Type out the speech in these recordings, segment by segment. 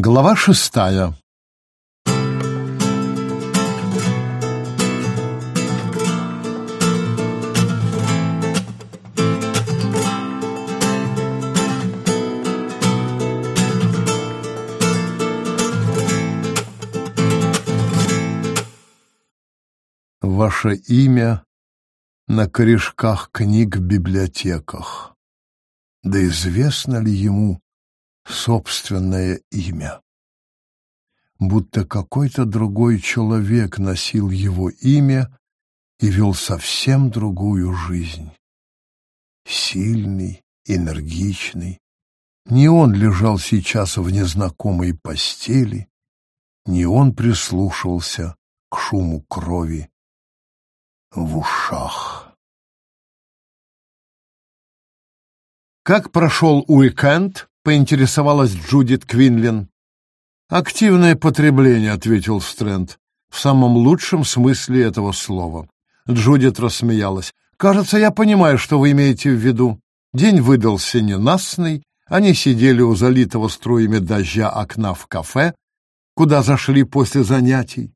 Глава шестая Ваше имя на корешках книг в библиотеках. Да известно ли ему собственное имя? Будто какой-то другой человек носил его имя и вел совсем другую жизнь. Сильный, энергичный. Не он лежал сейчас в незнакомой постели, не он прислушивался к шуму крови в ушах. Как прошел уикенд? Поинтересовалась Джудит Квинлин. Активное потребление, ответил Стрэнд, в самом лучшем смысле этого слова. Джудит рассмеялась. Кажется, я понимаю, что вы имеете в виду. День выдался ненастный, они сидели у залитого струями дождя окна в кафе, куда зашли после занятий.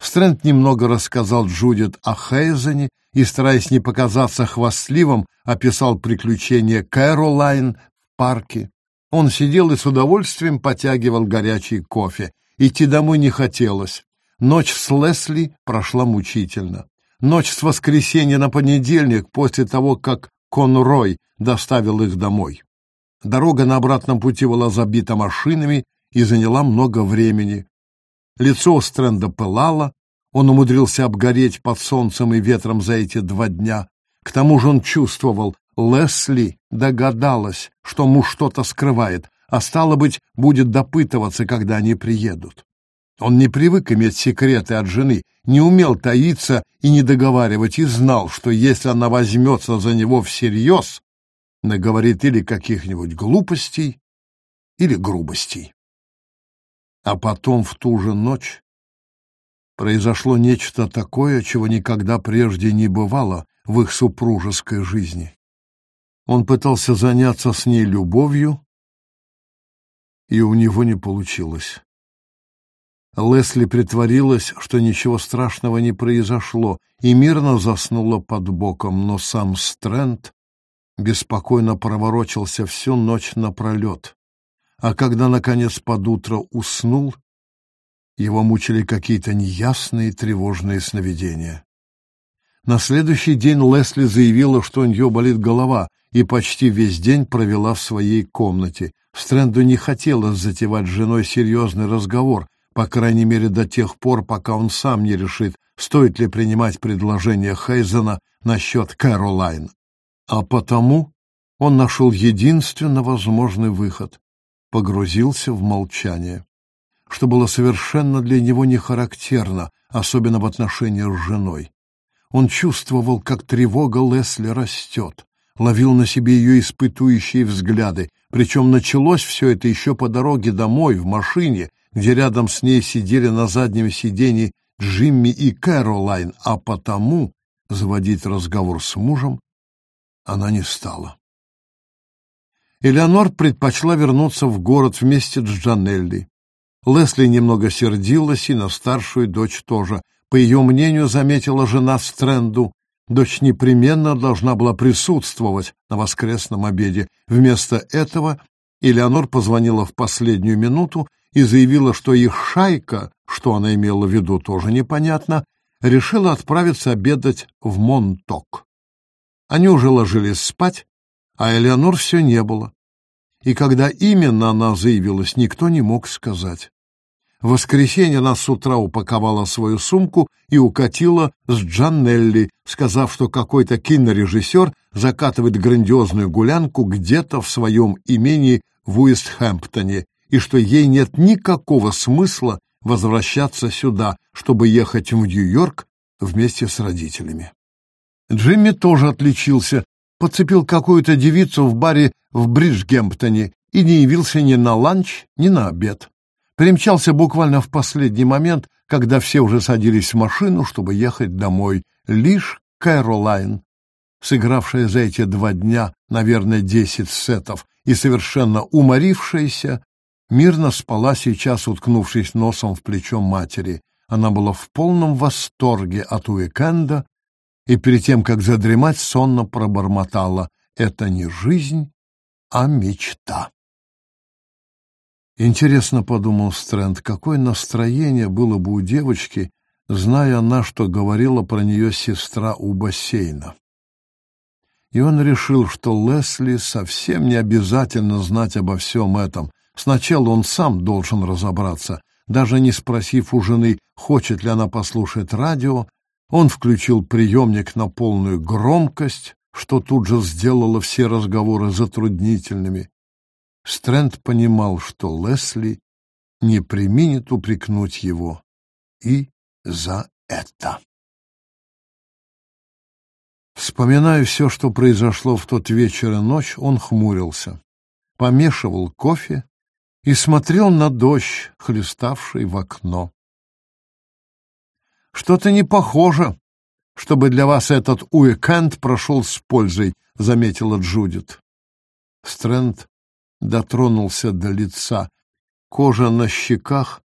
Стрэнд немного рассказал Джудит о Хейзене и, стараясь не показаться хвастливым, описал приключения Кэролайн в парке. Он сидел и с удовольствием потягивал горячий кофе. Идти домой не хотелось. Ночь с Лесли прошла мучительно. Ночь с воскресенья на понедельник, после того, как Конрой доставил их домой. Дорога на обратном пути была забита машинами и заняла много времени. Лицо Стрэнда пылало, он умудрился обгореть под солнцем и ветром за эти два дня. К тому же он чувствовал, Лесли догадалась, что муж что-то скрывает, а стало быть, будет допытываться, когда они приедут. Он не привык иметь секреты от жены, не умел таиться и не договаривать, и знал, что если она возьмется за него всерьез, наговорит или каких-нибудь глупостей, или грубостей. А потом в ту же ночь произошло нечто такое, чего никогда прежде не бывало в их супружеской жизни. Он пытался заняться с ней любовью, и у него не получилось. Лесли притворилась, что ничего страшного не произошло, и мирно заснула под боком, но сам Стрэнд беспокойно проворочился всю ночь напролет а когда, наконец, под утро уснул, его мучили какие-то неясные тревожные сновидения. На следующий день Лесли заявила, что у нее болит голова, и почти весь день провела в своей комнате. Стрэнду не хотелось затевать с женой серьезный разговор, по крайней мере до тех пор, пока он сам не решит, стоит ли принимать предложение Хейзена насчет Кэролайн. А потому он нашел единственно возможный выход погрузился в молчание, что было совершенно для него не характерно, особенно в отношениях с женой. Он чувствовал, как тревога Лесли растет, ловил на себе ее испытующие взгляды, причем началось все это еще по дороге домой, в машине, где рядом с ней сидели на заднем сиденье Джимми и Кэролайн, а потому заводить разговор с мужем она не стала. Элеонор предпочла вернуться в город вместе с Джанелли. Лесли немного сердилась и на старшую дочь тоже. По ее мнению, заметила жена Стрэнду, дочь непременно должна была присутствовать на воскресном обеде. Вместо этого Элеонор позвонила в последнюю минуту и заявила, что их шайка, что она имела в виду, тоже непонятно, решила отправиться обедать в Монток. Они уже ложились спать, а Элеонор все не было и когда именно она заявилась, никто не мог сказать. В воскресенье она с утра упаковала свою сумку и укатила с Джанелли, сказав, что какой-то кинорежиссер закатывает грандиозную гулянку где-то в своем имении в Уистхэмптоне, и что ей нет никакого смысла возвращаться сюда, чтобы ехать в Нью-Йорк вместе с родителями. Джимми тоже отличился, подцепил какую-то девицу в баре в Бриджгемптоне и не явился ни на ланч, ни на обед. Примчался буквально в последний момент, когда все уже садились в машину, чтобы ехать домой. Лишь Кэролайн, сыгравшая за эти два дня, наверное, десять сетов, и совершенно уморившаяся, мирно спала сейчас, уткнувшись носом в плечо матери. Она была в полном восторге от уикенда и перед тем, как задремать, сонно пробормотала «Это не жизнь, а мечта». Интересно, — подумал Стрэнд, — какое настроение было бы у девочки, зная она, что говорила про нее сестра у бассейна. И он решил, что Лесли совсем не обязательно знать обо всем этом. Сначала он сам должен разобраться. Даже не спросив у жены, хочет ли она послушать радио, он включил приемник на полную громкость, что тут же сделало все разговоры затруднительными. Стрэнд понимал, что Лесли не применит упрекнуть его и за это. Вспоминая все, что произошло в тот вечер и ночь, он хмурился, помешивал кофе и смотрел на дождь, хлеставший в окно. «Что-то не похоже, чтобы для вас этот уикенд прошел с пользой», — заметила Джудит. Стрэнд дотронулся до лица. Кожа на щеках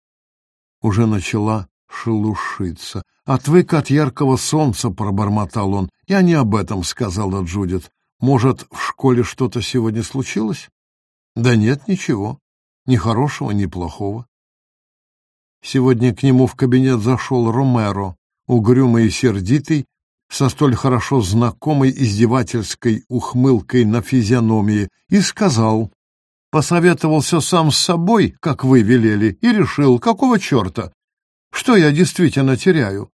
уже начала шелушиться. «Отвык от яркого солнца», — пробормотал он. «Я не об этом», — сказала Джудит. «Может, в школе что-то сегодня случилось?» «Да нет, ничего. Ни хорошего, ни плохого». Сегодня к нему в кабинет зашел Ромеро, угрюмый и сердитый, со столь хорошо знакомой издевательской ухмылкой на физиономии, и сказал, посоветовался сам с собой, как вы велели, и решил, какого черта? Что я действительно теряю?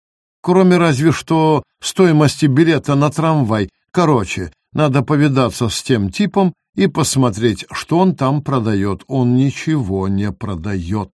Кроме разве что стоимости билета на трамвай. Короче, надо повидаться с тем типом и посмотреть, что он там продает. Он ничего не продает.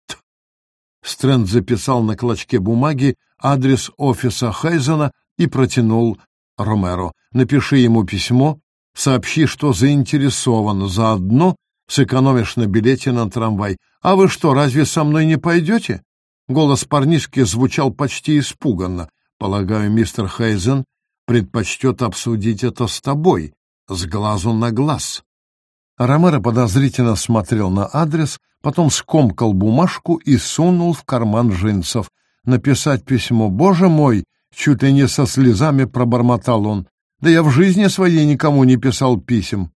Стрэнд записал на клочке бумаги адрес офиса Хайзена и протянул Ромеро. Напиши ему письмо, сообщи, что заинтересован, заодно сэкономишь на билете на трамвай. А вы что, разве со мной не пойдете? Голос парнишки звучал почти испуганно. Полагаю, мистер Хейзен предпочтет обсудить это с тобой, с глазу на глаз. Ромеро подозрительно смотрел на адрес, потом скомкал бумажку и сунул в карман джинсов. Написать письмо, боже мой, чуть ли не со слезами пробормотал он. Да я в жизни своей никому не писал писем.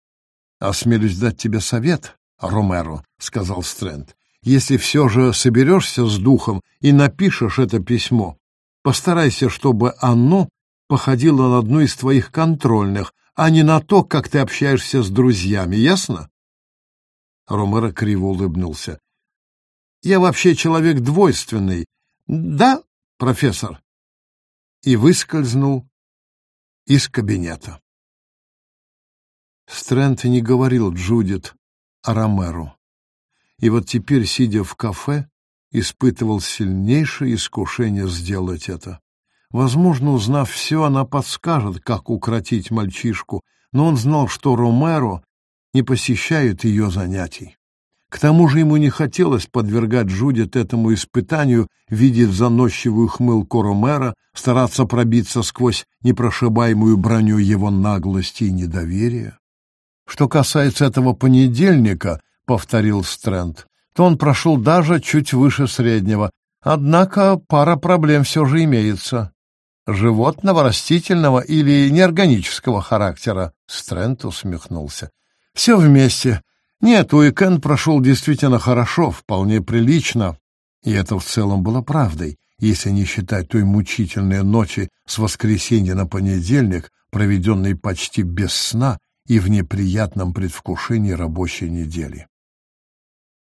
«Осмелюсь дать тебе совет, Ромеро», — сказал Стрэнд. «Если все же соберешься с духом и напишешь это письмо, постарайся, чтобы оно походило на одну из твоих контрольных, а не на то, как ты общаешься с друзьями, ясно?» Ромеро криво улыбнулся. «Я вообще человек двойственный. Да, профессор?» И выскользнул из кабинета. Стрэнд не говорил Джудит о Ромеру. И вот теперь, сидя в кафе, испытывал сильнейшее искушение сделать это. Возможно, узнав все, она подскажет, как укротить мальчишку, но он знал, что Ромеро не посещает ее занятий. К тому же ему не хотелось подвергать Джудит этому испытанию, видеть заносчивую хмылку Ромера, стараться пробиться сквозь непрошибаемую броню его наглости и недоверия. Что касается этого понедельника, — повторил Стрэнд, — то он прошел даже чуть выше среднего. Однако пара проблем все же имеется. Животного, растительного или неорганического характера? Стрэнд усмехнулся. Все вместе. Нет, уикенд прошел действительно хорошо, вполне прилично. И это в целом было правдой, если не считать той мучительной ночи с воскресенья на понедельник, проведенной почти без сна и в неприятном предвкушении рабочей недели.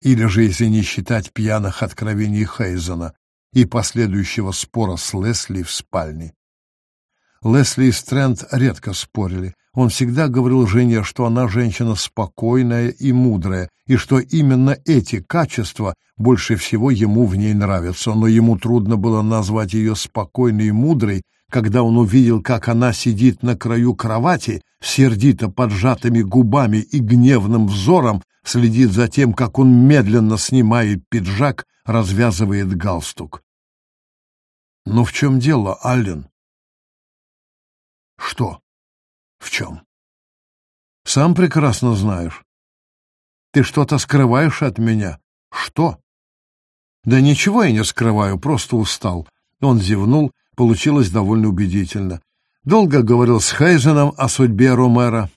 Или же, если не считать пьяных откровений Хейзена и последующего спора с Лесли в спальне. Лесли и Стрэнд редко спорили. Он всегда говорил Жене, что она женщина спокойная и мудрая, и что именно эти качества больше всего ему в ней нравятся, но ему трудно было назвать ее спокойной и мудрой, когда он увидел, как она сидит на краю кровати, сердито поджатыми губами и гневным взором следит за тем, как он медленно снимает пиджак, развязывает галстук. Но в чем дело, Аллен? Что? В чем? Сам прекрасно знаешь. Ты что-то скрываешь от меня. Что? Да ничего я не скрываю, просто устал. Он зевнул, получилось довольно убедительно. Долго говорил с Хейзеном о судьбе Ромера.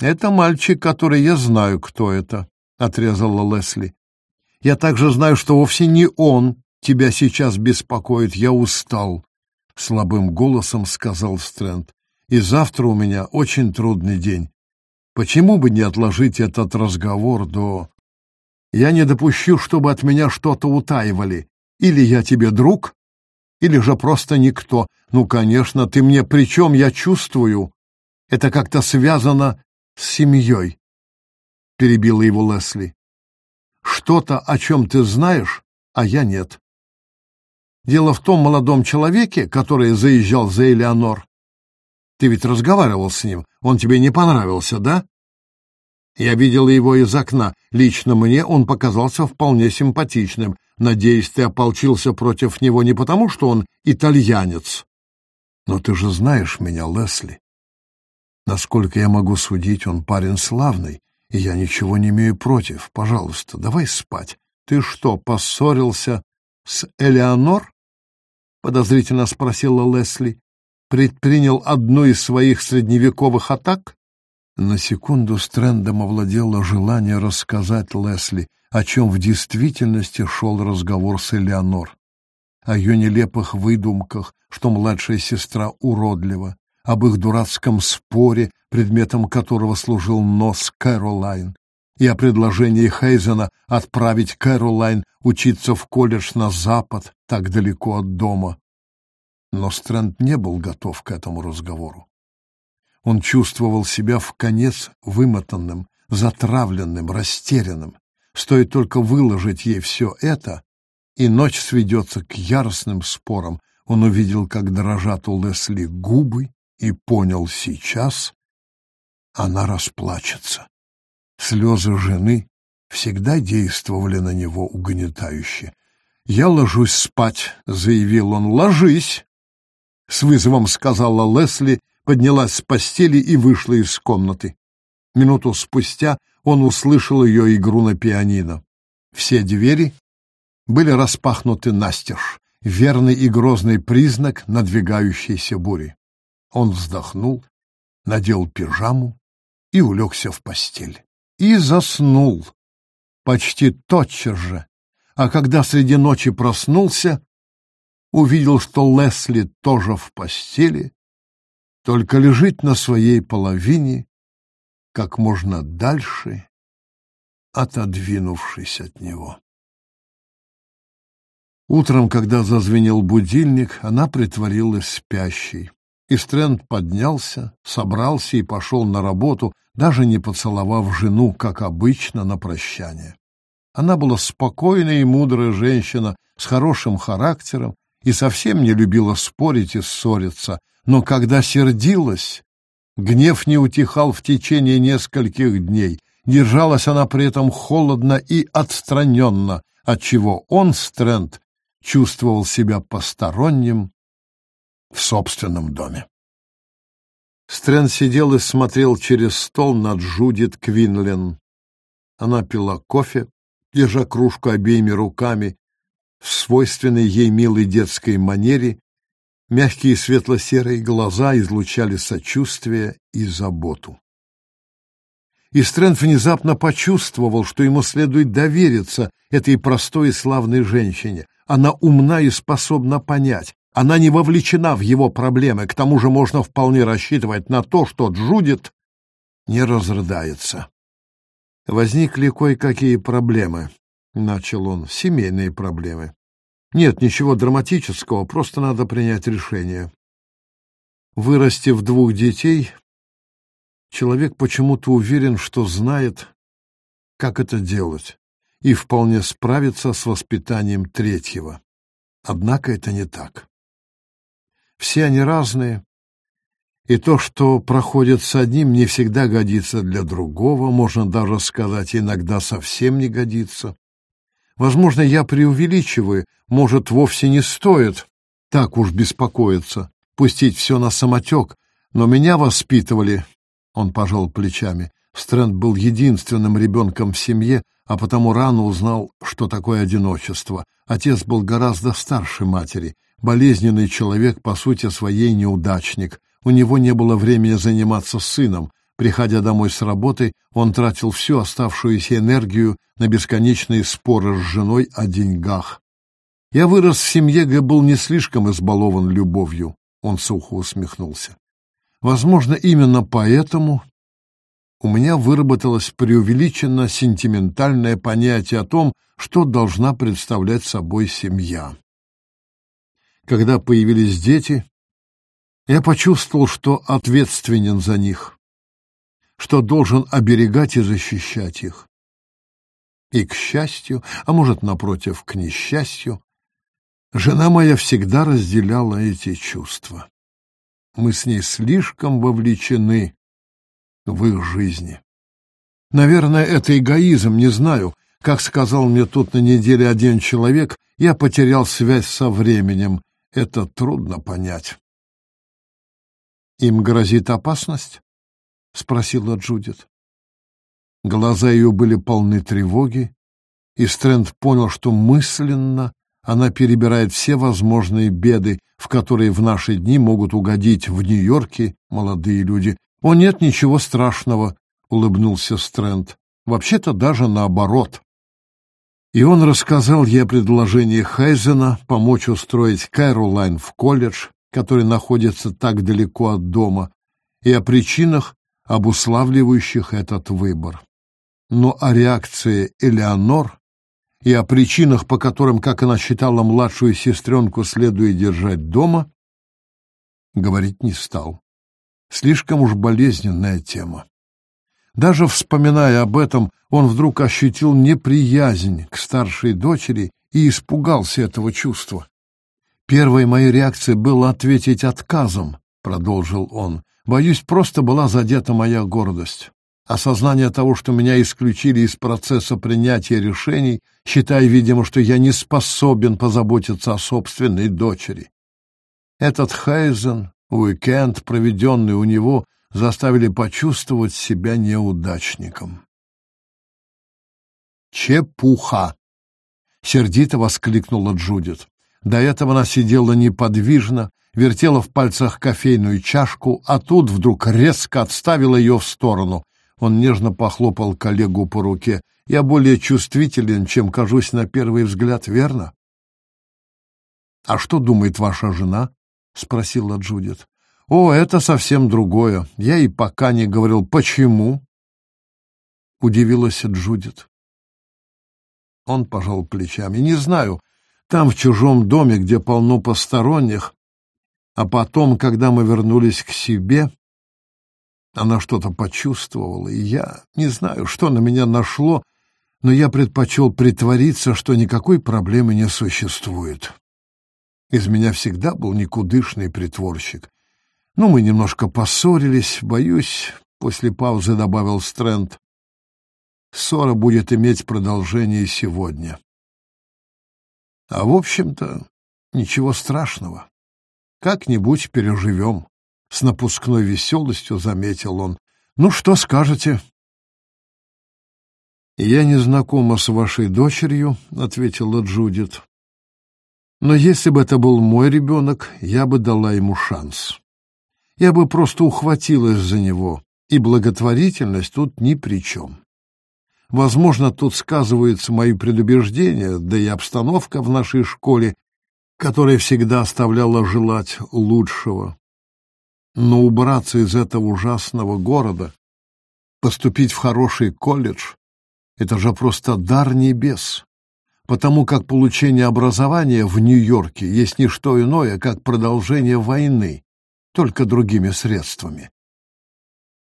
Это мальчик, который я знаю, кто это, отрезала Лесли. Я также знаю, что вовсе не он тебя сейчас беспокоит. Я устал, слабым голосом сказал Стрэнд. И завтра у меня очень трудный день. Почему бы не отложить этот разговор до... Я не допущу, чтобы от меня что-то утаивали. Или я тебе друг, или же просто никто. Ну, конечно, ты мне при чем, я чувствую. Это как-то связано с семьей, — перебила его Лесли. Что-то, о чем ты знаешь, а я нет. Дело в том молодом человеке, который заезжал за Элеонор. Ты ведь разговаривал с ним, он тебе не понравился, да? Я видела его из окна. Лично мне он показался вполне симпатичным. Надеюсь, ты ополчился против него не потому, что он итальянец. Но ты же знаешь меня, Лесли. Насколько я могу судить, он парень славный, и я ничего не имею против. Пожалуйста, давай спать. Ты что, поссорился с Элеонор? Подозрительно спросила Лесли. Предпринял одну из своих средневековых атак? На секунду Стрэндом овладело желание рассказать Лесли, о чем в действительности шел разговор с Элеонор. О ее нелепых выдумках, что младшая сестра уродлива, об их дурацком споре, предметом которого служил нос Кэролайн, и о предложении Хейзена отправить Кэролайн учиться в колледж на запад, так далеко от дома. Но Стрэнд не был готов к этому разговору. Он чувствовал себя в конец вымотанным, затравленным, растерянным. Стоит только выложить ей все это, и ночь сведется к яростным спорам. Он увидел, как дрожат у Лесли губы, и понял сейчас, она расплачется. Слезы жены всегда действовали на него угнетающе. «Я ложусь спать», — заявил он. «Ложись!» — с вызовом сказала Лесли, поднялась с постели и вышла из комнаты. Минуту спустя он услышал ее игру на пианино. Все двери были распахнуты настежь, верный и грозный признак надвигающейся бури. Он вздохнул, надел пижаму и улегся в постель. И заснул почти тотчас же, а когда среди ночи проснулся, увидел, что Лесли тоже в постели только лежит на своей половине как можно дальше, отодвинувшись от него. Утром, когда зазвенел будильник, она притворилась спящей. И Стрэнд поднялся, собрался и пошел на работу, даже не поцеловав жену, как обычно, на прощание. Она была спокойная и мудрая женщина с хорошим характером и совсем не любила спорить и ссориться, но когда сердилась, гнев не утихал в течение нескольких дней. Держалась она при этом холодно и отстраненно, отчего он, Стрэнд, чувствовал себя посторонним в собственном доме. Стрэнд сидел и смотрел через стол на Джудит Квинлен. Она пила кофе, держа кружку обеими руками, в свойственной ей милой детской манере Мягкие светло-серые глаза излучали сочувствие и заботу. И Стрэнд внезапно почувствовал, что ему следует довериться этой простой и славной женщине. Она умна и способна понять. Она не вовлечена в его проблемы. К тому же можно вполне рассчитывать на то, что Джудит не разрыдается. Возникли кое-какие проблемы, — начал он, — семейные проблемы. Нет ничего драматического, просто надо принять решение. Вырастив двух детей, человек почему-то уверен, что знает, как это делать, и вполне справится с воспитанием третьего. Однако это не так. Все они разные, и то, что проходит с одним, не всегда годится для другого, можно даже сказать, иногда совсем не годится. Возможно, я преувеличиваю, может, вовсе не стоит так уж беспокоиться, пустить все на самотек, но меня воспитывали, — он пожал плечами, — Стрэнд был единственным ребенком в семье, а потому рано узнал, что такое одиночество. Отец был гораздо старше матери, болезненный человек, по сути своей неудачник. У него не было времени заниматься сыном. Приходя домой с работы, он тратил всю оставшуюся энергию на бесконечные споры с женой о деньгах. Я вырос в семье, где был не слишком избалован любовью. Он сухо усмехнулся. Возможно, именно поэтому у меня выработалось преувеличенно сентиментальное понятие о том, что должна представлять собой семья. Когда появились дети, я почувствовал, что ответственен за них, что должен оберегать и защищать их. И к счастью, а может, напротив, к несчастью, жена моя всегда разделяла эти чувства. Мы с ней слишком вовлечены в их жизни. Наверное, это эгоизм, не знаю. Как сказал мне тут на неделе один человек, я потерял связь со временем. Это трудно понять. «Им грозит опасность?» — спросила Джудит. Глаза ее были полны тревоги, и Стрэнд понял, что мысленно она перебирает все возможные беды, в которые в наши дни могут угодить в Нью-Йорке молодые люди. «О, нет, ничего страшного», — улыбнулся Стрэнд. «Вообще-то даже наоборот». И он рассказал ей о предложении Хайзена помочь устроить Кэролайн в колледж, который находится так далеко от дома, и о причинах, обуславливающих этот выбор. Но о реакции Элеонор и о причинах, по которым, как она считала, младшую сестренку следует держать дома, говорить не стал. Слишком уж болезненная тема. Даже вспоминая об этом, он вдруг ощутил неприязнь к старшей дочери и испугался этого чувства. «Первой моей реакцией было ответить отказом», — продолжил он. «Боюсь, просто была задета моя гордость. Осознание того, что меня исключили из процесса принятия решений, считая, видимо, что я не способен позаботиться о собственной дочери. Этот Хейзен, уикенд, проведенный у него, заставили почувствовать себя неудачником. «Чепуха!» — сердито воскликнула Джудит. До этого она сидела неподвижно, вертела в пальцах кофейную чашку, а тут вдруг резко отставила ее в сторону. Он нежно похлопал коллегу по руке. «Я более чувствителен, чем кажусь на первый взгляд, верно?» «А что думает ваша жена?» — спросила Джудит. «О, это совсем другое. Я и пока не говорил, почему?» Удивилась Джудит. Он пожал плечами. «Не знаю. Там, в чужом доме, где полно посторонних, а потом, когда мы вернулись к себе, она что-то почувствовала, и я не знаю, что на меня нашло, но я предпочел притвориться, что никакой проблемы не существует. Из меня всегда был никудышный притворщик. Ну, мы немножко поссорились, боюсь, после паузы добавил Стрэнд. Ссора будет иметь продолжение сегодня. А в общем-то, ничего страшного. Как-нибудь переживем. С напускной веселостью заметил он. «Ну, что скажете?» «Я не знакома с вашей дочерью», — ответила Джудит. «Но если бы это был мой ребенок, я бы дала ему шанс. Я бы просто ухватилась за него, и благотворительность тут ни при чем. Возможно, тут сказываются мои предубеждения, да и обстановка в нашей школе, которая всегда оставляла желать лучшего. Но убраться из этого ужасного города, поступить в хороший колледж — это же просто дар небес, потому как получение образования в Нью-Йорке есть не что иное, как продолжение войны, только другими средствами.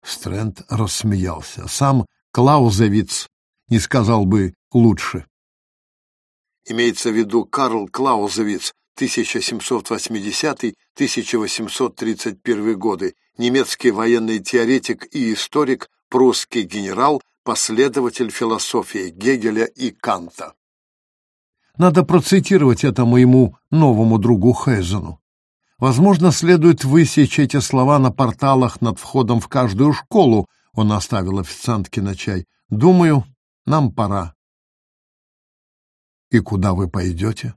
Стрэнд рассмеялся. Сам Клаузевиц не сказал бы лучше. Имеется в виду Карл Клаузевиц, 1780-1831 годы, немецкий военный теоретик и историк, прусский генерал, последователь философии Гегеля и Канта. Надо процитировать это моему новому другу Хейзену. Возможно, следует высечь эти слова на порталах над входом в каждую школу. Он оставил официантке на чай. «Думаю, нам пора». «И куда вы пойдете?»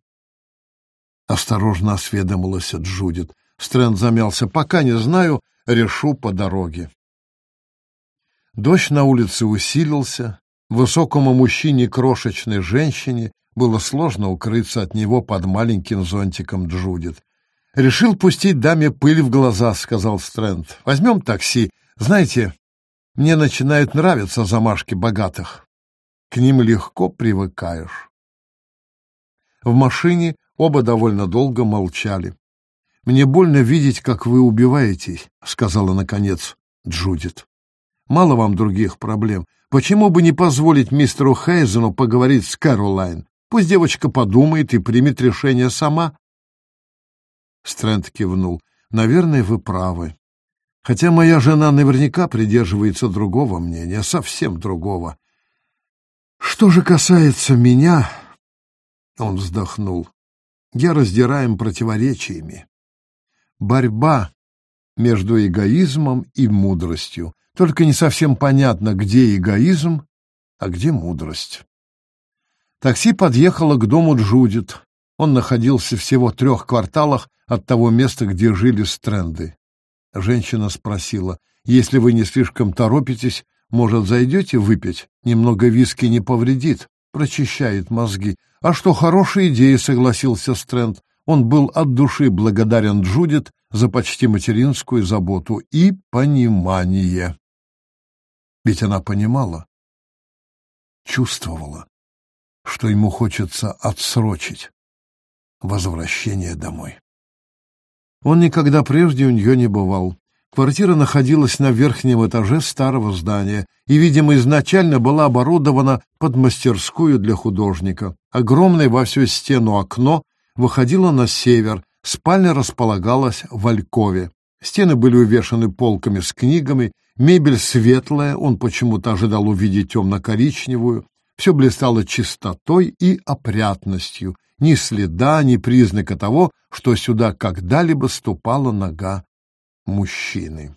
Осторожно осведомилась Джудит. Стрэнд замялся. «Пока не знаю, решу по дороге». Дождь на улице усилился. Высокому мужчине крошечной женщине было сложно укрыться от него под маленьким зонтиком Джудит. «Решил пустить даме пыль в глаза», — сказал Стрэнд. «Возьмем такси. Знаете, мне начинают нравиться замашки богатых. К ним легко привыкаешь». В машине оба довольно долго молчали. «Мне больно видеть, как вы убиваетесь», — сказала, наконец, Джудит. «Мало вам других проблем. Почему бы не позволить мистеру Хейзену поговорить с Кэролайн? Пусть девочка подумает и примет решение сама». Стрэнд кивнул. «Наверное, вы правы. Хотя моя жена наверняка придерживается другого мнения, совсем другого. Что же касается меня...» Он вздохнул. «Я раздираем противоречиями. Борьба между эгоизмом и мудростью. Только не совсем понятно, где эгоизм, а где мудрость». Такси подъехало к дому Джудит. Он находился всего в трех кварталах от того места, где жили Стрэнды. Женщина спросила, «Если вы не слишком торопитесь, может, зайдете выпить? Немного виски не повредит, прочищает мозги». «А что, хорошая идея», — согласился Стрэнд. Он был от души благодарен Джудит за почти материнскую заботу и понимание. Ведь она понимала, чувствовала, что ему хочется отсрочить возвращение домой. Он никогда прежде у нее не бывал. Квартира находилась на верхнем этаже старого здания и, видимо, изначально была оборудована под мастерскую для художника. Огромное во всю стену окно выходило на север, спальня располагалась в Алькове. Стены были увешаны полками с книгами, мебель светлая, он почему-то ожидал увидеть темно-коричневую, все блистало чистотой и опрятностью, ни следа, ни признака того, что сюда когда-либо ступала нога мужчины.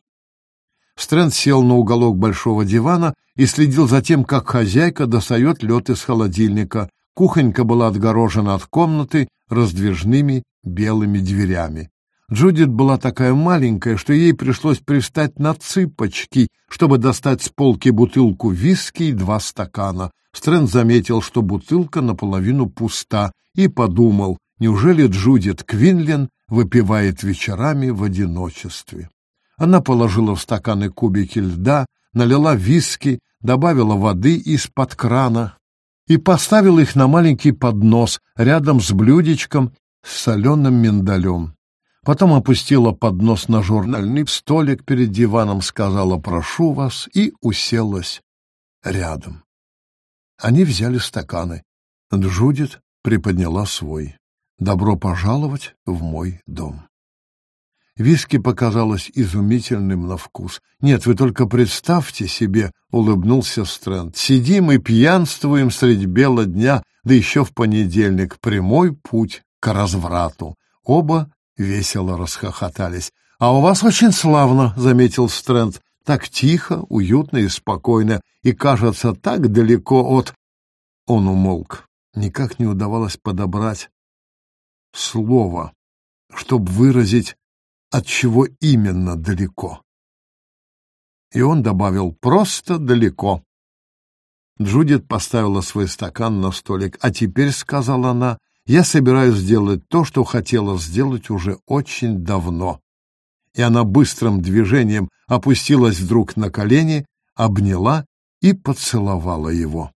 Стрэнд сел на уголок большого дивана и следил за тем, как хозяйка достает лед из холодильника. Кухонька была отгорожена от комнаты раздвижными белыми дверями. Джудит была такая маленькая, что ей пришлось пристать на цыпочки, чтобы достать с полки бутылку виски и два стакана. Стрэнд заметил, что бутылка наполовину пуста, и подумал, неужели Джудит Квинлен выпивает вечерами в одиночестве. Она положила в стаканы кубики льда, налила виски, добавила воды из-под крана и поставила их на маленький поднос рядом с блюдечком с соленым миндалем. Потом опустила поднос на журнальный столик перед диваном, сказала «прошу вас» и уселась рядом. Они взяли стаканы. Джудит приподняла свой. «Добро пожаловать в мой дом». Виски показалось изумительным на вкус. «Нет, вы только представьте себе», — улыбнулся Стрэнд, — «сидим и пьянствуем средь бела дня, да еще в понедельник, прямой путь к разврату». Оба весело расхохотались. «А у вас очень славно», — заметил Стрэнд, — «так тихо, уютно и спокойно, и, кажется, так далеко от...» Он умолк. Никак не удавалось подобрать слово, чтобы выразить, от чего именно далеко. И он добавил «просто далеко». Джудит поставила свой стакан на столик. «А теперь», — сказала она, — «я собираюсь сделать то, что хотела сделать уже очень давно». И она быстрым движением опустилась вдруг на колени, обняла и поцеловала его.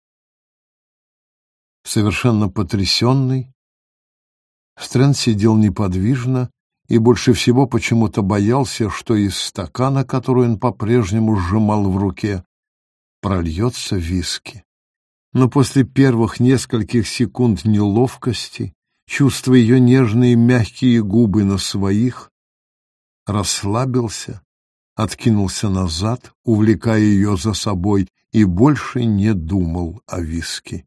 Совершенно потрясенный, Стрэнд сидел неподвижно и больше всего почему-то боялся, что из стакана, который он по-прежнему сжимал в руке, прольется виски. Но после первых нескольких секунд неловкости, чувствуя ее нежные мягкие губы на своих, расслабился, откинулся назад, увлекая ее за собой, и больше не думал о виске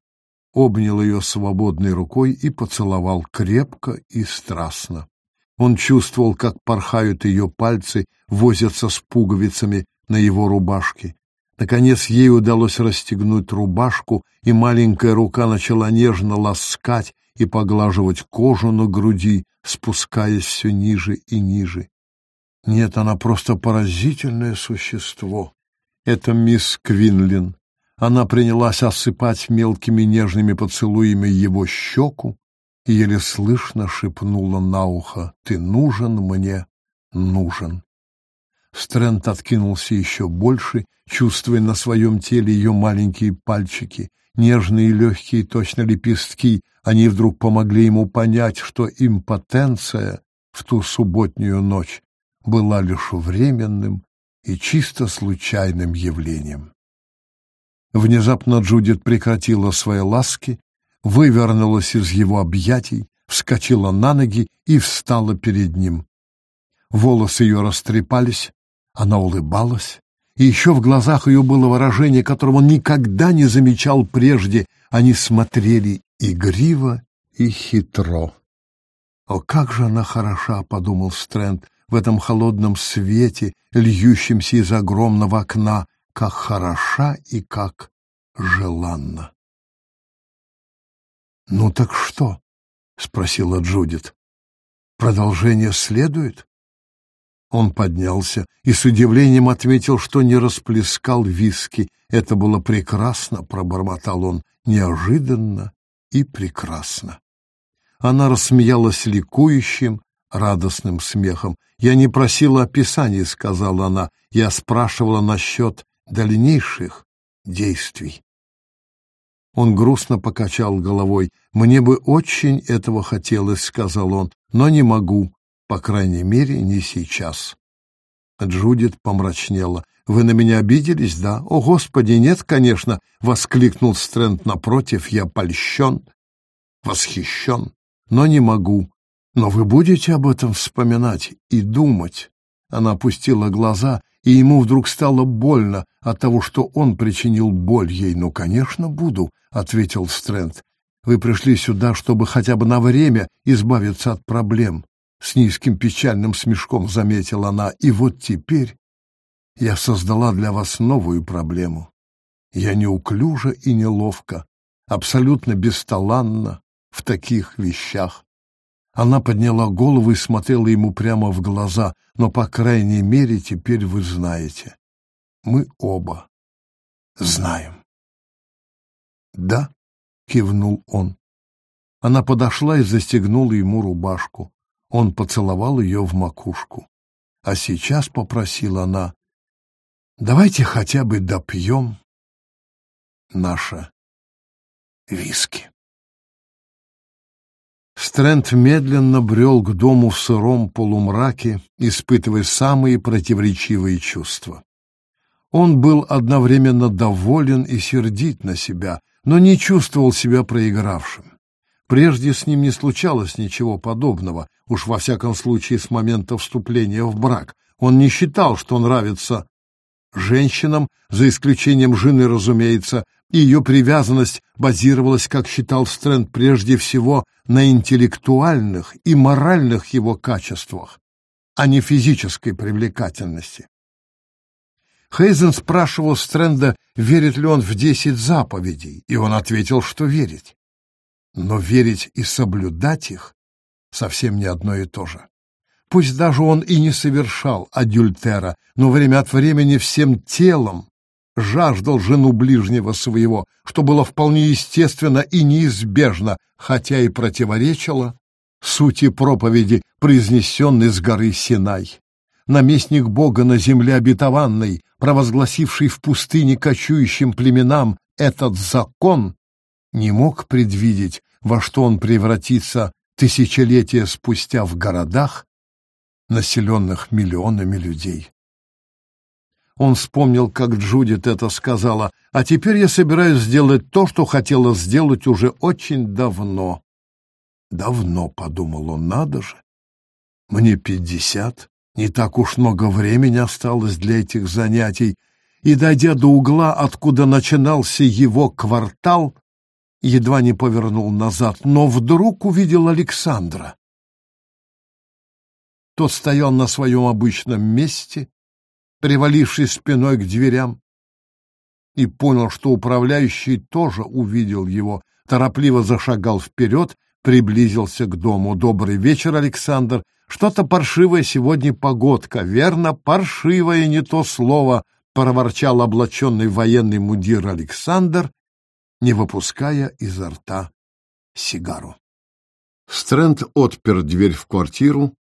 обнял ее свободной рукой и поцеловал крепко и страстно. Он чувствовал, как порхают ее пальцы, возятся с пуговицами на его рубашке. Наконец ей удалось расстегнуть рубашку, и маленькая рука начала нежно ласкать и поглаживать кожу на груди, спускаясь все ниже и ниже. Нет, она просто поразительное существо. Это мисс Квинлин. Она принялась осыпать мелкими нежными поцелуями его щеку и еле слышно шепнула на ухо «Ты нужен мне, нужен». Стрэнд откинулся еще больше, чувствуя на своем теле ее маленькие пальчики, нежные и легкие, точно лепестки. Они вдруг помогли ему понять, что импотенция в ту субботнюю ночь была лишь временным и чисто случайным явлением. Внезапно Джудит прекратила свои ласки, вывернулась из его объятий, вскочила на ноги и встала перед ним. Волосы ее растрепались, она улыбалась, и еще в глазах ее было выражение, которого он никогда не замечал прежде. Они смотрели игриво и хитро. «О, как же она хороша!» — подумал Стрэнд в этом холодном свете, льющемся из огромного окна, как хороша и как желанна. «Ну так что?» — спросила Джудит. «Продолжение следует?» Он поднялся и с удивлением ответил, что не расплескал виски. Это было прекрасно, пробормотал он, неожиданно и прекрасно. Она рассмеялась ликующим, радостным смехом. «Я не просила описаний», — сказала она. «Я спрашивала насчет дальнейших действий». Он грустно покачал головой. «Мне бы очень этого хотелось», — сказал он, — «но не могу. По крайней мере, не сейчас. Джудит помрачнела. «Вы на меня обиделись, да?» «О, Господи, нет, конечно!» — воскликнул Стрэнд напротив. «Я польщен, восхищен, но не могу. Но вы будете об этом вспоминать и думать?» Она опустила глаза, и ему вдруг стало больно от того, что он причинил боль ей. «Ну, конечно, буду», — ответил Стрэнд. «Вы пришли сюда, чтобы хотя бы на время избавиться от проблем. С низким печальным смешком заметила она. И вот теперь я создала для вас новую проблему. Я неуклюжа и неловко, абсолютно бесталанна в таких вещах. Она подняла голову и смотрела ему прямо в глаза, но, по крайней мере, теперь вы знаете. Мы оба знаем. «Да», — кивнул он. Она подошла и застегнула ему рубашку. Он поцеловал ее в макушку. А сейчас попросила она, давайте хотя бы допьем наше виски. Стрэнд медленно брел к дому в сыром полумраке, испытывая самые противоречивые чувства. Он был одновременно доволен и сердит на себя, но не чувствовал себя проигравшим. Прежде с ним не случалось ничего подобного, уж во всяком случае с момента вступления в брак. Он не считал, что нравится женщинам, за исключением жены, разумеется, и ее привязанность базировалась, как считал Стрэнд, прежде всего на интеллектуальных и моральных его качествах, а не физической привлекательности. Хейзен спрашивал Стрэнда, верит ли он в десять заповедей, и он ответил, что верит но верить и соблюдать их совсем не одно и то же. Пусть даже он и не совершал адюльтера, но время от времени всем телом жаждал жену ближнего своего, что было вполне естественно и неизбежно, хотя и противоречило сути проповеди, произнесенной с горы Синай. Наместник Бога на земле обетованной, провозгласивший в пустыне кочующим племенам этот закон, не мог предвидеть, во что он превратится тысячелетия спустя в городах, населенных миллионами людей. Он вспомнил, как Джудит это сказала, а теперь я собираюсь сделать то, что хотела сделать уже очень давно. Давно, — подумал он, — надо же. Мне пятьдесят, не так уж много времени осталось для этих занятий, и, дойдя до угла, откуда начинался его квартал, едва не повернул назад, но вдруг увидел Александра. Тот стоял на своем обычном месте, привалившись спиной к дверям. и понял, что управляющий тоже увидел его, торопливо зашагал вперед, приблизился к дому. «Добрый вечер, Александр. Что-то паршивое сегодня погодка. Верно, паршивое не то слово», — проворчал облаченный военный мундир Александр, не выпуская изо рта сигару. Стрэнд отпер дверь в квартиру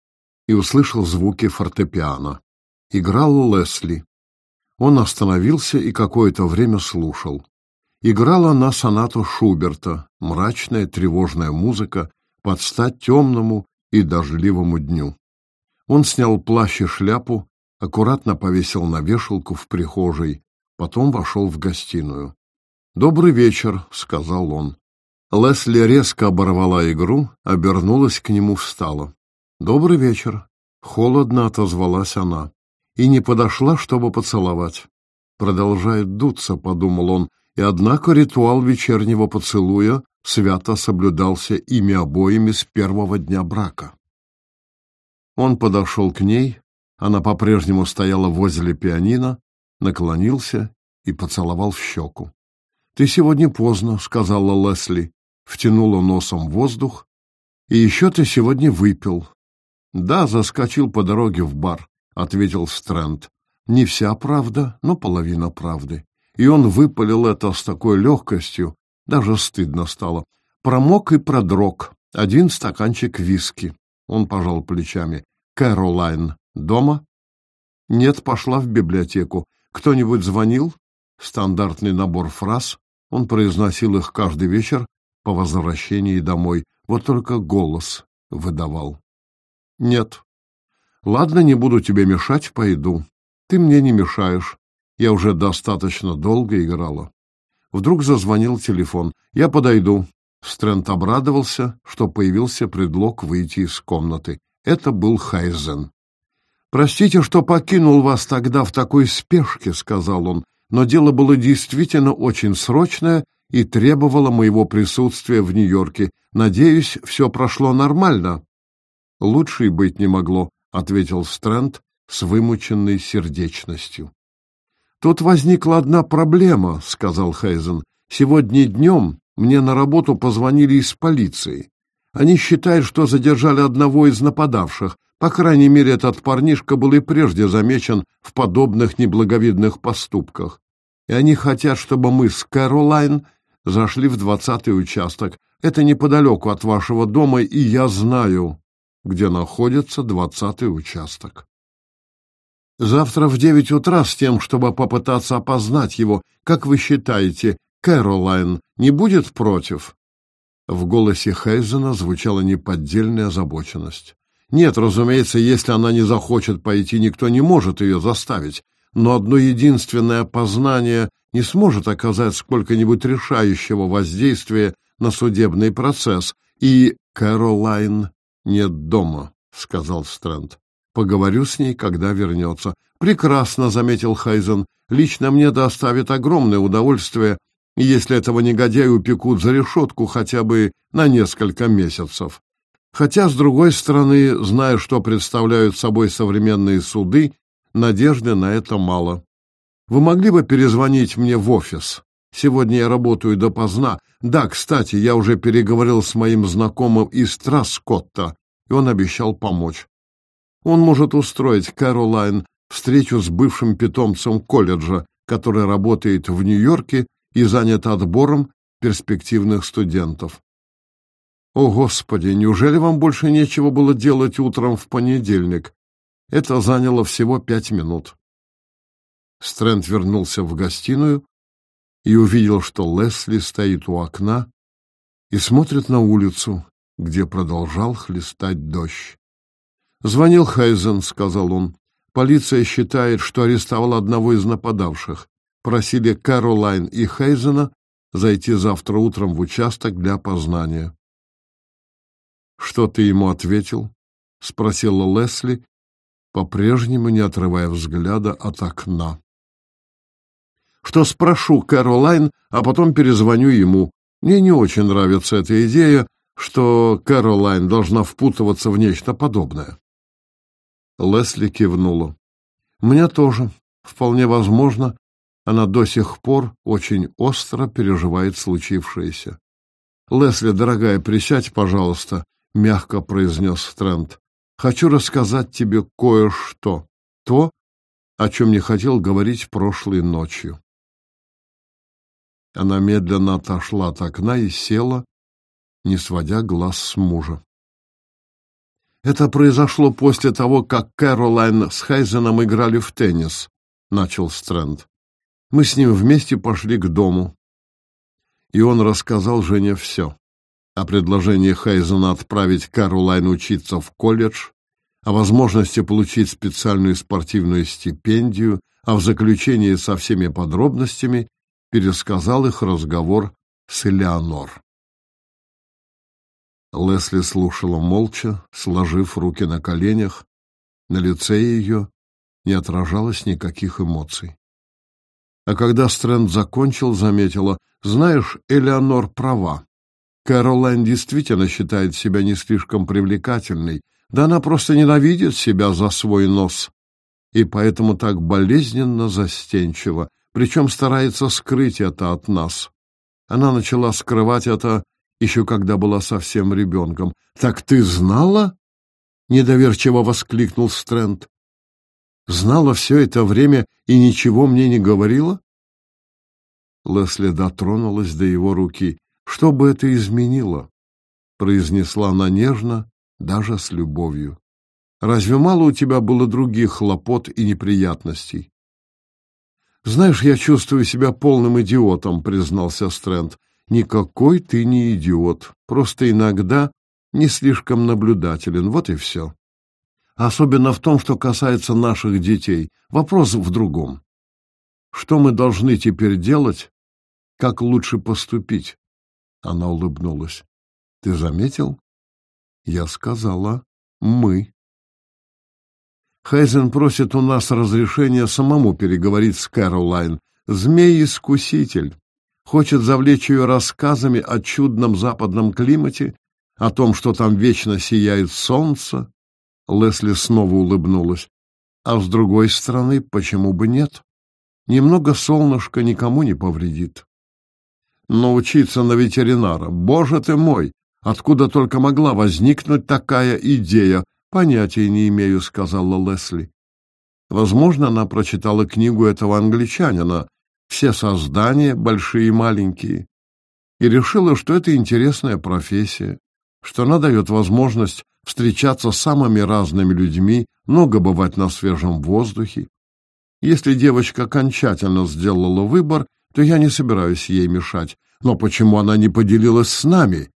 и услышал звуки фортепиано. Играл Лесли. Он остановился и какое-то время слушал. Играла на сонату Шуберта, мрачная тревожная музыка под стать темному и дождливому дню. Он снял плащ и шляпу, аккуратно повесил на вешалку в прихожей, потом вошел в гостиную. «Добрый вечер», — сказал он. Лесли резко оборвала игру, обернулась к нему, встала. «Добрый вечер», — холодно отозвалась она, и не подошла, чтобы поцеловать. «Продолжает дуться», — подумал он, и однако ритуал вечернего поцелуя свято соблюдался ими обоими с первого дня брака. Он подошел к ней, она по-прежнему стояла возле пианино, наклонился и поцеловал в щеку. «Ты сегодня поздно», — сказала Лесли, втянула носом воздух. «И еще ты сегодня выпил». «Да, заскочил по дороге в бар», — ответил Стрэнд. «Не вся правда, но половина правды». И он выпалил это с такой легкостью, даже стыдно стало. Промок и продрог. Один стаканчик виски. Он пожал плечами. «Кэролайн дома?» «Нет, пошла в библиотеку. Кто-нибудь звонил?» Стандартный набор фраз. Он произносил их каждый вечер по возвращении домой. Вот только голос выдавал. «Нет». «Ладно, не буду тебе мешать, пойду. Ты мне не мешаешь. Я уже достаточно долго играла». Вдруг зазвонил телефон. «Я подойду». Стрэнд обрадовался, что появился предлог выйти из комнаты. Это был Хайзен. «Простите, что покинул вас тогда в такой спешке», — сказал он но дело было действительно очень срочное и требовало моего присутствия в Нью-Йорке. Надеюсь, все прошло нормально. Лучше быть не могло, ответил Стрэнд с вымученной сердечностью. Тут возникла одна проблема, сказал Хейзен. Сегодня днем мне на работу позвонили из полиции. Они считают, что задержали одного из нападавших. По крайней мере, этот парнишка был и прежде замечен в подобных неблаговидных поступках. И они хотят, чтобы мы с Кэролайн зашли в двадцатый участок. Это неподалеку от вашего дома, и я знаю, где находится двадцатый участок. Завтра в девять утра с тем, чтобы попытаться опознать его. Как вы считаете, Кэролайн не будет против?» В голосе Хейзена звучала неподдельная озабоченность. Нет, разумеется, если она не захочет пойти, никто не может ее заставить. Но одно единственное познание не сможет оказать сколько-нибудь решающего воздействия на судебный процесс. И Кэролайн нет дома, — сказал Стрэнд. Поговорю с ней, когда вернется. Прекрасно, — заметил Хайзен. Лично мне доставит огромное удовольствие, если этого негодяя упекут за решетку хотя бы на несколько месяцев. Хотя, с другой стороны, зная, что представляют собой современные суды, надежды на это мало. Вы могли бы перезвонить мне в офис? Сегодня я работаю допоздна. Да, кстати, я уже переговорил с моим знакомым из Траскотта, и он обещал помочь. Он может устроить Кэролайн встречу с бывшим питомцем колледжа, который работает в Нью-Йорке и занят отбором перспективных студентов. О, Господи, неужели вам больше нечего было делать утром в понедельник? Это заняло всего пять минут. Стрэнд вернулся в гостиную и увидел, что Лесли стоит у окна и смотрит на улицу, где продолжал хлестать дождь. «Звонил Хайзен», — сказал он. «Полиция считает, что арестовал одного из нападавших. Просили Кэролайн и Хайзена зайти завтра утром в участок для опознания. «Что ты ему ответил?» — спросила Лесли, по-прежнему не отрывая взгляда от окна. «Что спрошу Кэролайн, а потом перезвоню ему. Мне не очень нравится эта идея, что Кэролайн должна впутываться в нечто подобное». Лесли кивнула. «Мне тоже. Вполне возможно, Она до сих пор очень остро переживает случившееся. «Лесли, дорогая, присядь, пожалуйста», — мягко произнес Стрэнд. «Хочу рассказать тебе кое-что. То, о чем не хотел говорить прошлой ночью». Она медленно отошла от окна и села, не сводя глаз с мужа. Это произошло после того, как Кэролайн с Хайзеном играли в теннис, начал Стрэнд. Мы с ним вместе пошли к дому. И он рассказал Жене все. О предложении Хайзена отправить Кэролайн учиться в колледж, о возможности получить специальную спортивную стипендию, а в заключении со всеми подробностями пересказал их разговор с Элеонор. Лесли слушала молча, сложив руки на коленях. На лице ее не отражалось никаких эмоций. А когда Стрэнд закончил, заметила, «Знаешь, Элеонор права. Кэролайн действительно считает себя не слишком привлекательной, да она просто ненавидит себя за свой нос, и поэтому так болезненно застенчива, причем старается скрыть это от нас. Она начала скрывать это еще когда была совсем ребенком. «Так ты знала?» — недоверчиво воскликнул Стрэнд. «Знала все это время и ничего мне не говорила?» Лесли дотронулась до его руки. «Что бы это изменило?» — произнесла она нежно, даже с любовью. «Разве мало у тебя было других хлопот и неприятностей?» «Знаешь, я чувствую себя полным идиотом», — признался Стрэнд. Никакой ты не идиот, просто иногда не слишком наблюдателен, вот и все. Особенно в том, что касается наших детей. Вопрос в другом. Что мы должны теперь делать? Как лучше поступить? Она улыбнулась. Ты заметил? Я сказала «мы». Хайзен просит у нас разрешения самому переговорить с Кэролайн. Змей-искуситель хочет завлечь ее рассказами о чудном западном климате, о том, что там вечно сияет солнце. Лесли снова улыбнулась. А с другой стороны, почему бы нет? Немного солнышка никому не повредит. Но учиться на ветеринара, боже ты мой, откуда только могла возникнуть такая идея, понятия не имею, сказала Лесли. Возможно, она прочитала книгу этого англичанина, все создания, большие и маленькие, и решила, что это интересная профессия, что она дает возможность встречаться с самыми разными людьми, много бывать на свежем воздухе. Если девочка окончательно сделала выбор, то я не собираюсь ей мешать. Но почему она не поделилась с нами?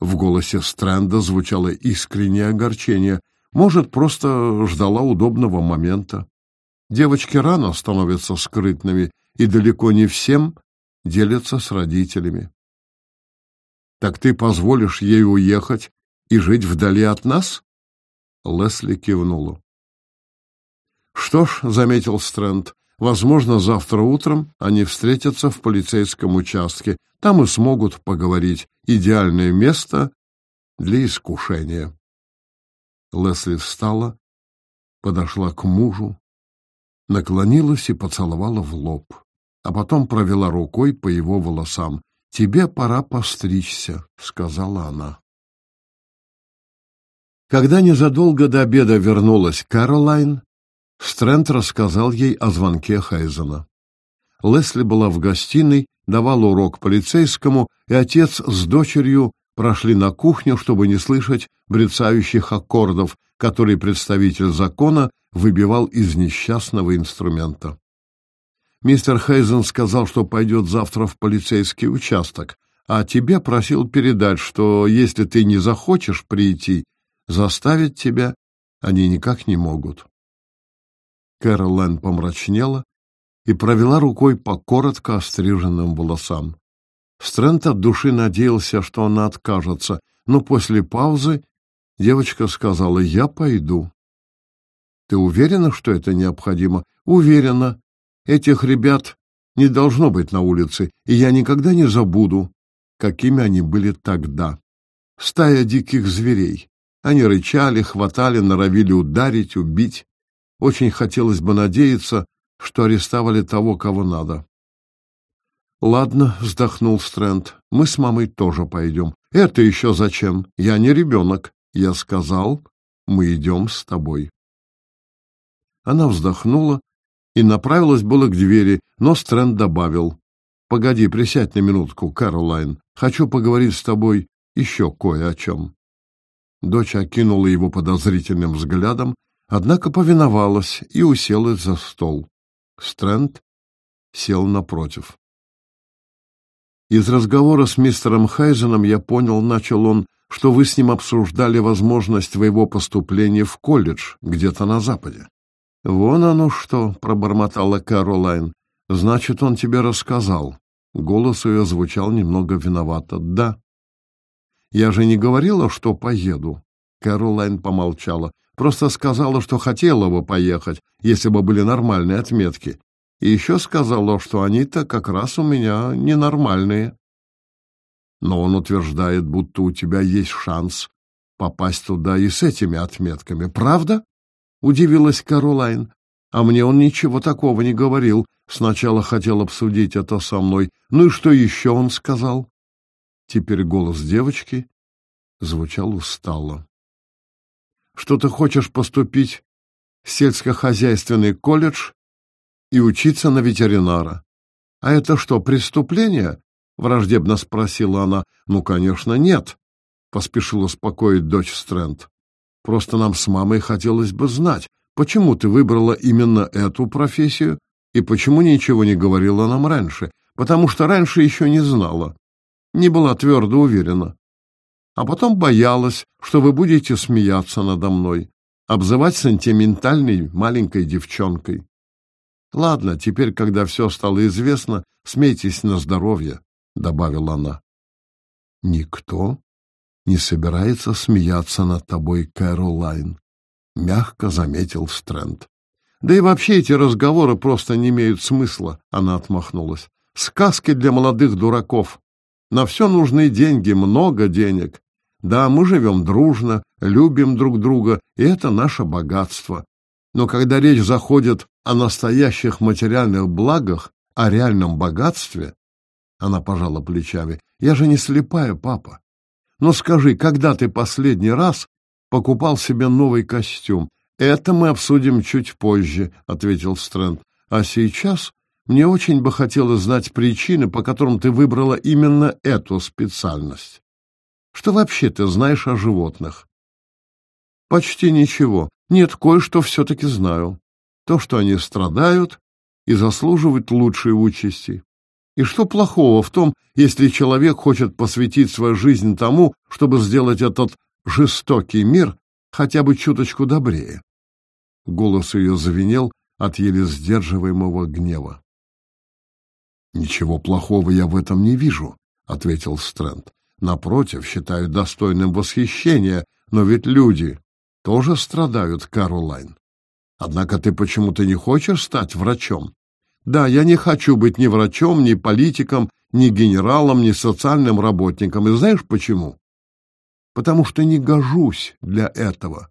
В голосе Стрэнда звучало искреннее огорчение. Может, просто ждала удобного момента. Девочки рано становятся скрытными, и далеко не всем делятся с родителями. Так ты позволишь ей уехать и жить вдали от нас? Лесли кивнула. Что ж, заметил Стрэнд, возможно, завтра утром они встретятся в полицейском участке. Там и смогут поговорить. Идеальное место для искушения. Лесли встала, подошла к мужу, наклонилась и поцеловала в лоб, а потом провела рукой по его волосам. «Тебе пора постричься», — сказала она. Когда незадолго до обеда вернулась Кэролайн, Стрэнд рассказал ей о звонке Хайзена. Лесли была в гостиной, давала урок полицейскому, и отец с дочерью прошли на кухню, чтобы не слышать брецающих аккордов, которые представитель закона выбивал из несчастного инструмента. Мистер Хейзен сказал, что пойдет завтра в полицейский участок, а тебе просил передать, что если ты не захочешь прийти, заставить тебя они никак не могут. Кэролайн помрачнела и провела рукой по коротко остриженным волосам. Стрэнд от души надеялся, что она откажется, но после паузы девочка сказала «Я пойду». Ты уверена, что это необходимо? Уверена. Этих ребят не должно быть на улице, и я никогда не забуду, какими они были тогда. Стая диких зверей. Они рычали, хватали, норовили ударить, убить. Очень хотелось бы надеяться, что арестовали того, кого надо. Ладно, вздохнул Стрэнд. Мы с мамой тоже пойдем. Это еще зачем? Я не ребенок. Я сказал, мы идем с тобой. Она вздохнула и направилась было к двери, но Стрэнд добавил. «Погоди, присядь на минутку, Кэролайн. Хочу поговорить с тобой еще кое о чем». Дочь окинула его подозрительным взглядом, однако повиновалась и уселась за стол. Стрэнд сел напротив. Из разговора с мистером Хайзеном я понял, начал он, что вы с ним обсуждали возможность твоего поступления в колледж где-то на Западе. Вон оно что, пробормотала Кэролайн. Значит, он тебе рассказал. Голос ее звучал немного виновато. Да. Я же не говорила, что поеду. Кэролайн помолчала. Просто сказала, что хотела бы поехать, если бы были нормальные отметки. И еще сказала, что они-то как раз у меня ненормальные. Но он утверждает, будто у тебя есть шанс попасть туда и с этими отметками. Правда? Удивилась Каролайн. А мне он ничего такого не говорил. Сначала хотел обсудить это со мной. Ну и что еще он сказал? Теперь голос девочки звучал устало. Что ты хочешь поступить в сельскохозяйственный колледж и учиться на ветеринара. А это что, преступление? враждебно спросила она. Ну, конечно, нет, поспешил успокоить дочь Стрэнд. Просто нам с мамой хотелось бы знать, почему ты выбрала именно эту профессию и почему ничего не говорила нам раньше, потому что раньше еще не знала, не была твердо уверена. А потом боялась, что вы будете смеяться надо мной, обзывать сентиментальной маленькой девчонкой. Ладно, теперь, когда все стало известно, смейтесь на здоровье, добавила она. Никто не собирается смеяться над тобой, Кэролайн, мягко заметил Стрэнд. Да и вообще эти разговоры просто не имеют смысла, она отмахнулась. Сказки для молодых дураков. На все нужны деньги, много денег. Да, мы живем дружно, любим друг друга, и это наше богатство. Но когда речь заходит о настоящих материальных благах, о реальном богатстве, она пожала плечами. Я же не слепая, папа. Но скажи, когда ты последний раз покупал себе новый костюм? Это мы обсудим чуть позже, ответил Стрэнд. А сейчас мне очень бы хотелось знать причины, по которым ты выбрала именно эту специальность. Что вообще ты знаешь о животных? Почти ничего. Нет, кое-что все-таки знаю. То, что они страдают и заслуживают лучшей участи. И что плохого в том, если человек хочет посвятить свою жизнь тому, чтобы сделать этот жестокий мир хотя бы чуточку добрее? Голос ее завинел от еле сдерживаемого гнева. «Ничего плохого я в этом не вижу», — ответил Стрэнд. «Напротив, считаю достойным восхищения, но ведь люди тоже страдают, Каролайн. Однако ты почему-то не хочешь стать врачом. Да, я не хочу быть ни врачом, ни политиком, ни генералом, ни социальным работником. И знаешь почему? Потому что не гожусь для этого.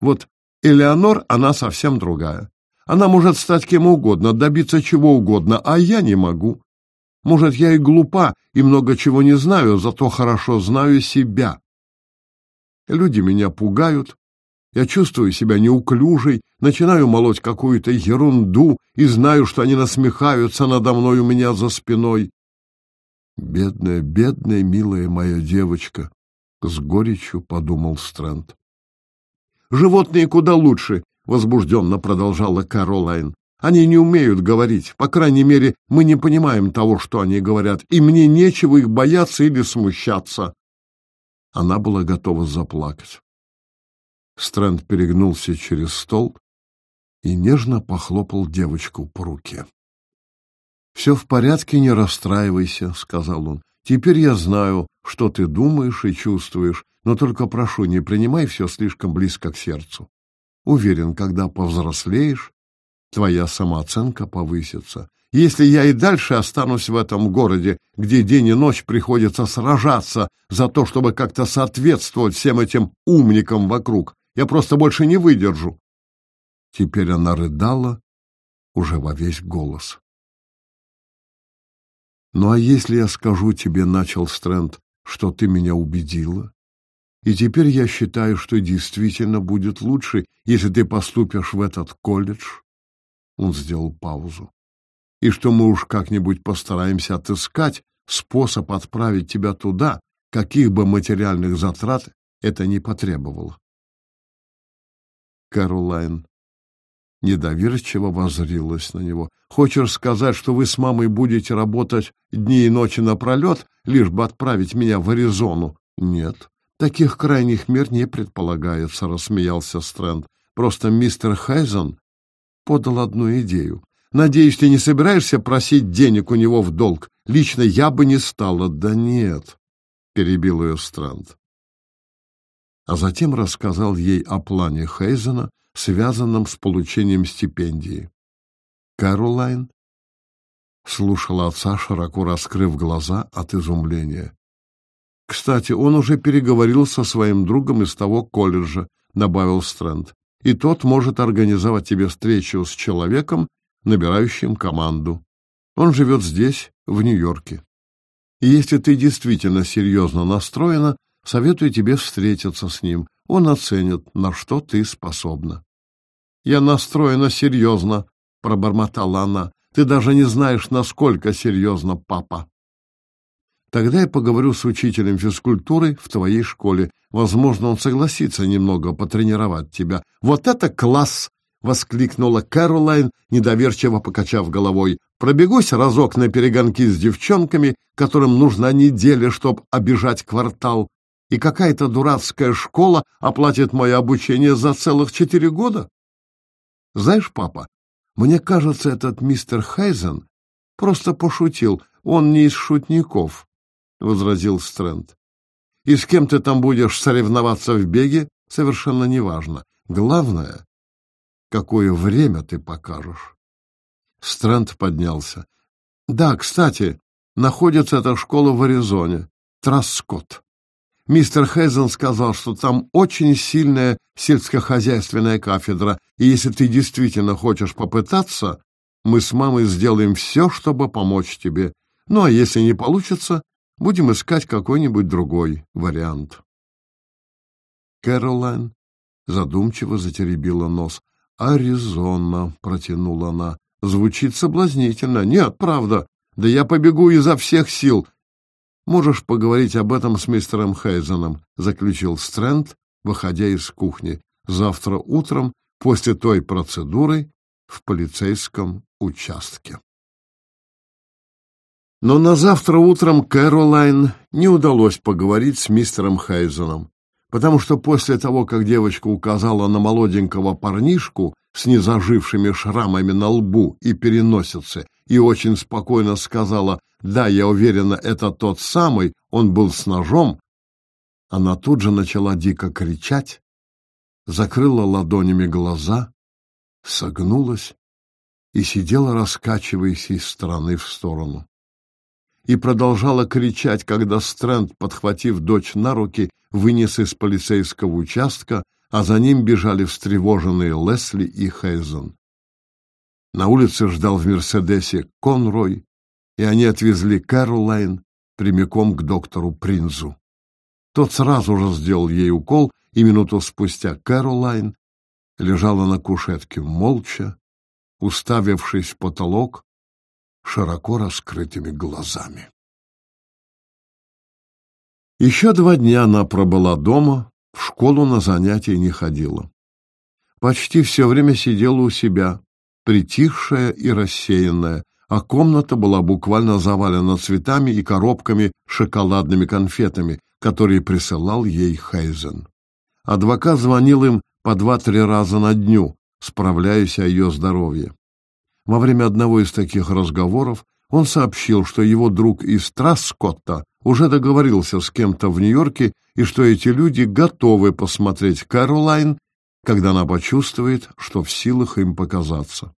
Вот Элеонор, она совсем другая. Она может стать кем угодно, добиться чего угодно, а я не могу. Может, я и глупа, и много чего не знаю, зато хорошо знаю себя. Люди меня пугают, я чувствую себя неуклюжей, начинаю молоть какую-то ерунду и знаю, что они насмехаются надо мной у меня за спиной. Бедная, бедная, милая моя девочка, с горечью подумал Стрэнд. Животные куда лучше, возбужденно продолжала Каролайн. Они не умеют говорить, по крайней мере, мы не понимаем того, что они говорят, и мне нечего их бояться или смущаться. Она была готова заплакать. Стрэнд перегнулся через стол и нежно похлопал девочку по руке. «Все в порядке, не расстраивайся», — сказал он. «Теперь я знаю, что ты думаешь и чувствуешь, но только прошу, не принимай все слишком близко к сердцу. Уверен, когда повзрослеешь, твоя самооценка повысится. Если я и дальше останусь в этом городе, где день и ночь приходится сражаться за то, чтобы как-то соответствовать всем этим умникам вокруг, я просто больше не выдержу. Теперь она рыдала уже во весь голос. «Ну а если я скажу тебе, — начал Стрэнд, — что ты меня убедила, и теперь я считаю, что действительно будет лучше, если ты поступишь в этот колледж?» Он сделал паузу. «И что мы уж как-нибудь постараемся отыскать способ отправить тебя туда, каких бы материальных затрат это не потребовало». Кэролайн недоверчиво воззрилась на него. «Хочешь сказать, что вы с мамой будете работать дни и ночи напролет, лишь бы отправить меня в Аризону?» «Нет, таких крайних мер не предполагается», — рассмеялся Стрэнд. «Просто мистер Хайзен подал одну идею. Надеюсь, ты не собираешься просить денег у него в долг? Лично я бы не стала». «Да нет», — перебил ее Стрэнд а затем рассказал ей о плане Хейзена, связанном с получением стипендии. Кэролайн слушала отца, широко раскрыв глаза от изумления. «Кстати, он уже переговорил со своим другом из того колледжа», — добавил Стрэнд, «и тот может организовать тебе встречу с человеком, набирающим команду. Он живет здесь, в Нью-Йорке. И если ты действительно серьезно настроена, Советую тебе встретиться с ним. Он оценит, на что ты способна. Я настроена серьезно, пробормотала она. Ты даже не знаешь, насколько серьезно, папа. Тогда я поговорю с учителем физкультуры в твоей школе. Возможно, он согласится немного потренировать тебя. Вот это класс! воскликнула Кэролайн, недоверчиво покачав головой. Пробегусь разок на перегонки с девчонками, которым нужна неделя, чтобы обижать квартал и какая-то дурацкая школа оплатит мое обучение за целых четыре года? Знаешь, папа, мне кажется, этот мистер Хайзен просто пошутил. Он не из шутников, — возразил Стрэнд. И с кем ты там будешь соревноваться в беге, совершенно неважно. Главное, какое время ты покажешь. Стрэнд поднялся. Да, кстати, находится эта школа в Аризоне. Траскот. Мистер Хейзен сказал, что там очень сильная сельскохозяйственная кафедра, и если ты действительно хочешь попытаться, мы с мамой сделаем все, чтобы помочь тебе. Ну, а если не получится, будем искать какой-нибудь другой вариант. Кэролайн задумчиво затеребила нос. «Аризона», — протянула она. «Звучит соблазнительно. Нет, правда. Да я побегу изо всех сил. Можешь поговорить об этом с мистером Хейзеном, заключил Стрэнд, выходя из кухни. Завтра утром, после той процедуры, в полицейском участке. Но на завтра утром Кэролайн не удалось поговорить с мистером Хейзеном, потому что после того, как девочка указала на молоденького парнишку с незажившими шрамами на лбу и переносице и очень спокойно сказала да, я уверена, это тот самый, он был с ножом. Она тут же начала дико кричать, закрыла ладонями глаза, согнулась и сидела, раскачиваясь из стороны в сторону. И продолжала кричать, когда Стрэнд, подхватив дочь на руки, вынес из полицейского участка, а за ним бежали встревоженные Лесли и Хейзен. На улице ждал в Мерседесе Конрой, и они отвезли Кэролайн прямиком к доктору Принзу. Тот сразу же сделал ей укол, и минуту спустя Кэролайн лежала на кушетке молча, уставившись в потолок широко раскрытыми глазами. Еще два дня она пробыла дома, в школу на занятия не ходила. Почти все время сидела у себя, притихшая и рассеянная, а комната была буквально завалена цветами и коробками шоколадными конфетами, которые присылал ей Хейзен. Адвокат звонил им по два-три раза на дню, справляясь о ее здоровье. Во время одного из таких разговоров он сообщил, что его друг из Траскотта уже договорился с кем-то в Нью-Йорке и что эти люди готовы посмотреть Кэролайн, когда она почувствует, что в силах им показаться.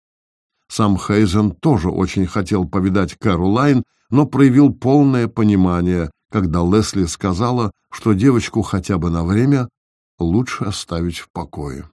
Сам Хейзен тоже очень хотел повидать Кэролайн, но проявил полное понимание, когда Лесли сказала, что девочку хотя бы на время лучше оставить в покое.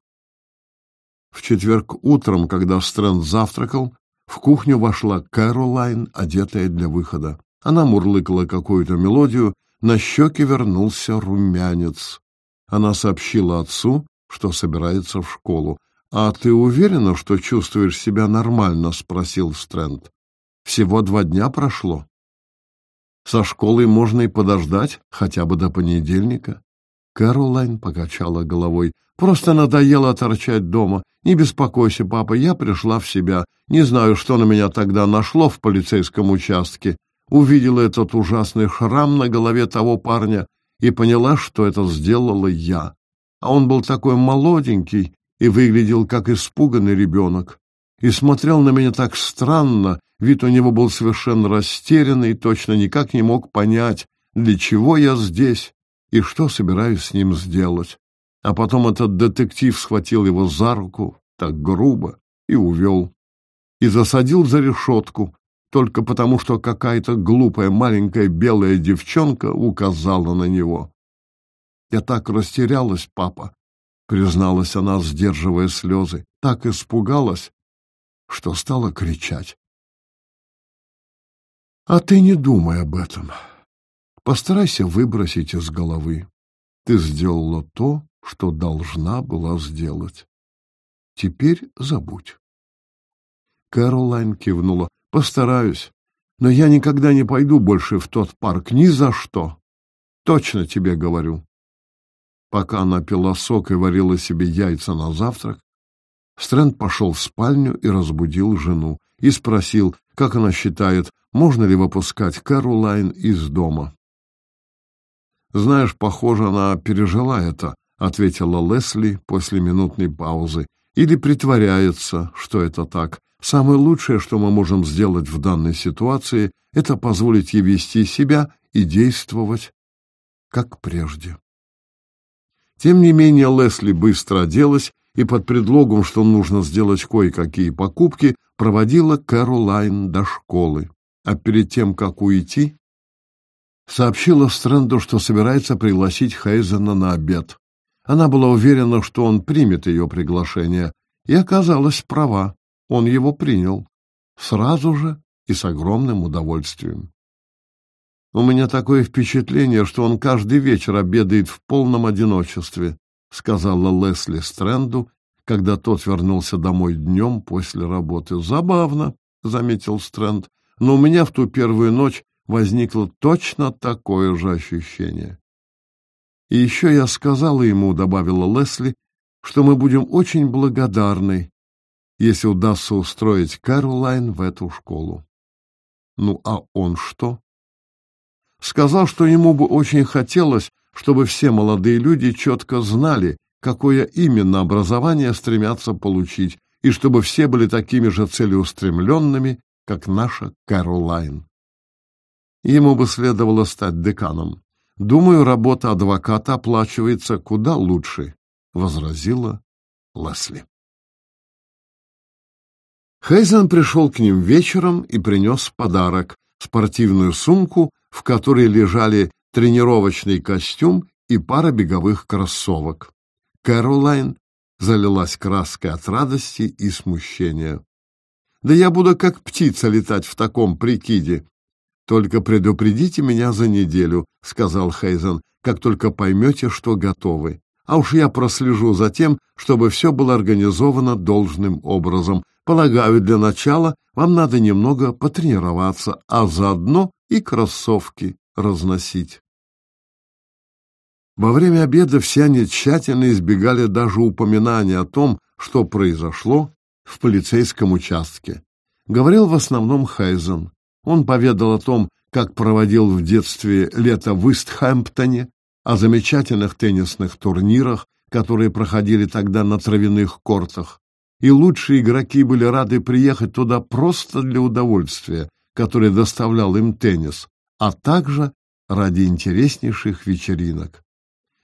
В четверг утром, когда Стрэнд завтракал, в кухню вошла Кэролайн, одетая для выхода. Она мурлыкала какую-то мелодию, на щеке вернулся румянец. Она сообщила отцу, что собирается в школу. «А ты уверена, что чувствуешь себя нормально?» — спросил Стрэнд. «Всего два дня прошло. Со школой можно и подождать, хотя бы до понедельника». Кэролайн покачала головой. «Просто надоело торчать дома. Не беспокойся, папа, я пришла в себя. Не знаю, что на меня тогда нашло в полицейском участке. Увидела этот ужасный шрам на голове того парня и поняла, что это сделала я. А он был такой молоденький и выглядел как испуганный ребенок. И смотрел на меня так странно, вид у него был совершенно растерянный, точно никак не мог понять, для чего я здесь и что собираюсь с ним сделать. А потом этот детектив схватил его за руку, так грубо, и увел. И засадил за решетку, только потому, что какая-то глупая маленькая белая девчонка указала на него. «Я так растерялась, папа», — призналась она, сдерживая слезы, так испугалась, что стала кричать. «А ты не думай об этом. Постарайся выбросить из головы. Ты сделала то, что должна была сделать. Теперь забудь». Кэролайн кивнула. Постараюсь. Но я никогда не пойду больше в тот парк. Ни за что. Точно тебе говорю. Пока она пила сок и варила себе яйца на завтрак, Стрэнд пошел в спальню и разбудил жену. И спросил, как она считает, можно ли выпускать Кэролайн из дома. «Знаешь, похоже, она пережила это», — ответила Лесли после минутной паузы. «Или притворяется, что это так. Самое лучшее, что мы можем сделать в данной ситуации, это позволить ей вести себя и действовать, как прежде. Тем не менее, Лесли быстро оделась и под предлогом, что нужно сделать кое-какие покупки, проводила Кэролайн до школы. А перед тем, как уйти, сообщила Стрэнду, что собирается пригласить Хейзена на обед. Она была уверена, что он примет ее приглашение, и оказалась права. Он его принял сразу же и с огромным удовольствием. У меня такое впечатление, что он каждый вечер обедает в полном одиночестве, сказала Лесли Стрэнду, когда тот вернулся домой днем после работы. Забавно, заметил Стрэнд, но у меня в ту первую ночь возникло точно такое же ощущение. И еще я сказала ему, добавила Лесли, что мы будем очень благодарны, если удастся устроить Кэролайн в эту школу. Ну, а он что? Сказал, что ему бы очень хотелось, чтобы все молодые люди четко знали, какое именно образование стремятся получить, и чтобы все были такими же целеустремленными, как наша Кэролайн. Ему бы следовало стать деканом. Думаю, работа адвоката оплачивается куда лучше, — возразила Лесли. Хейзен пришел к ним вечером и принес подарок — спортивную сумку, в которой лежали тренировочный костюм и пара беговых кроссовок. Кэролайн залилась краской от радости и смущения. «Да я буду как птица летать в таком прикиде. Только предупредите меня за неделю», — сказал Хейзен, «как только поймете, что готовы. А уж я прослежу за тем, чтобы все было организовано должным образом. Полагаю, для начала вам надо немного потренироваться, а заодно и кроссовки разносить. Во время обеда все они тщательно избегали даже упоминания о том, что произошло в полицейском участке. Говорил в основном Хайзен. Он поведал о том, как проводил в детстве лето в Истхэмптоне, о замечательных теннисных турнирах, которые проходили тогда на травяных кортах, и лучшие игроки были рады приехать туда просто для удовольствия, которое доставлял им теннис, а также ради интереснейших вечеринок.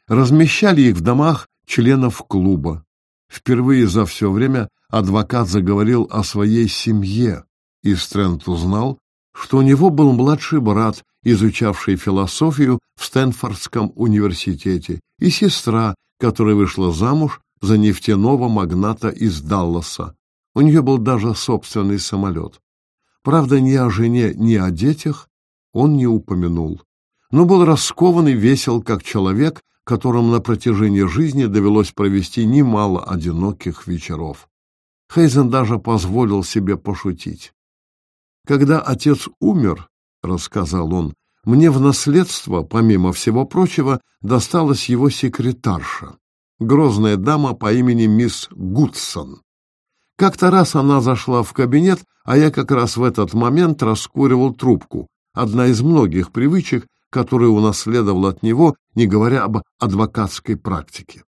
Размещали их в домах членов клуба. Впервые за все время адвокат заговорил о своей семье, и Стрэнд узнал, что у него был младший брат, изучавший философию в Стэнфордском университете, и сестра, которая вышла замуж за нефтяного магната из Далласа. У нее был даже собственный самолет. Правда, ни о жене, ни о детях он не упомянул, но был раскован и весел, как человек, которому на протяжении жизни довелось провести немало одиноких вечеров. Хейзен даже позволил себе пошутить. Когда отец умер, рассказал он, мне в наследство, помимо всего прочего, досталась его секретарша, грозная дама по имени мисс Гудсон. Как-то раз она зашла в кабинет, а я как раз в этот момент раскуривал трубку, одна из многих привычек, которые унаследовал от него, не говоря об адвокатской практике.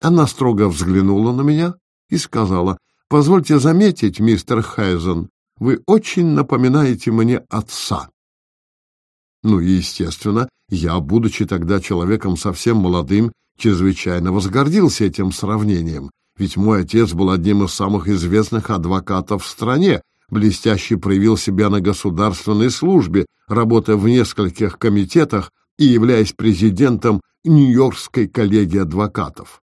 Она строго взглянула на меня и сказала, «Позвольте заметить, мистер Хайзен, вы очень напоминаете мне отца». Ну и, естественно, я, будучи тогда человеком совсем молодым, чрезвычайно возгордился этим сравнением, ведь мой отец был одним из самых известных адвокатов в стране, блестяще проявил себя на государственной службе, работая в нескольких комитетах и являясь президентом Нью-Йоркской коллегии адвокатов.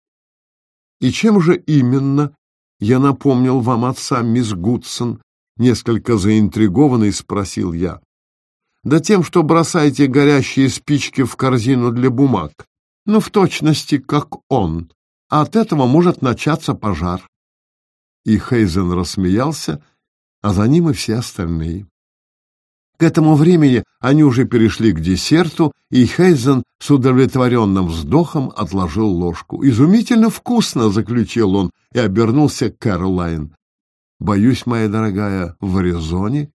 И чем же именно я напомнил вам отца, мисс Гудсон? Несколько заинтригованный спросил я. Да тем, что бросаете горящие спички в корзину для бумаг. Ну, в точности, как он. А от этого может начаться пожар. И Хейзен рассмеялся, а за ним и все остальные. К этому времени они уже перешли к десерту, и Хейзен с удовлетворенным вздохом отложил ложку. «Изумительно вкусно!» — заключил он и обернулся к Кэролайн. «Боюсь, моя дорогая, в Аризоне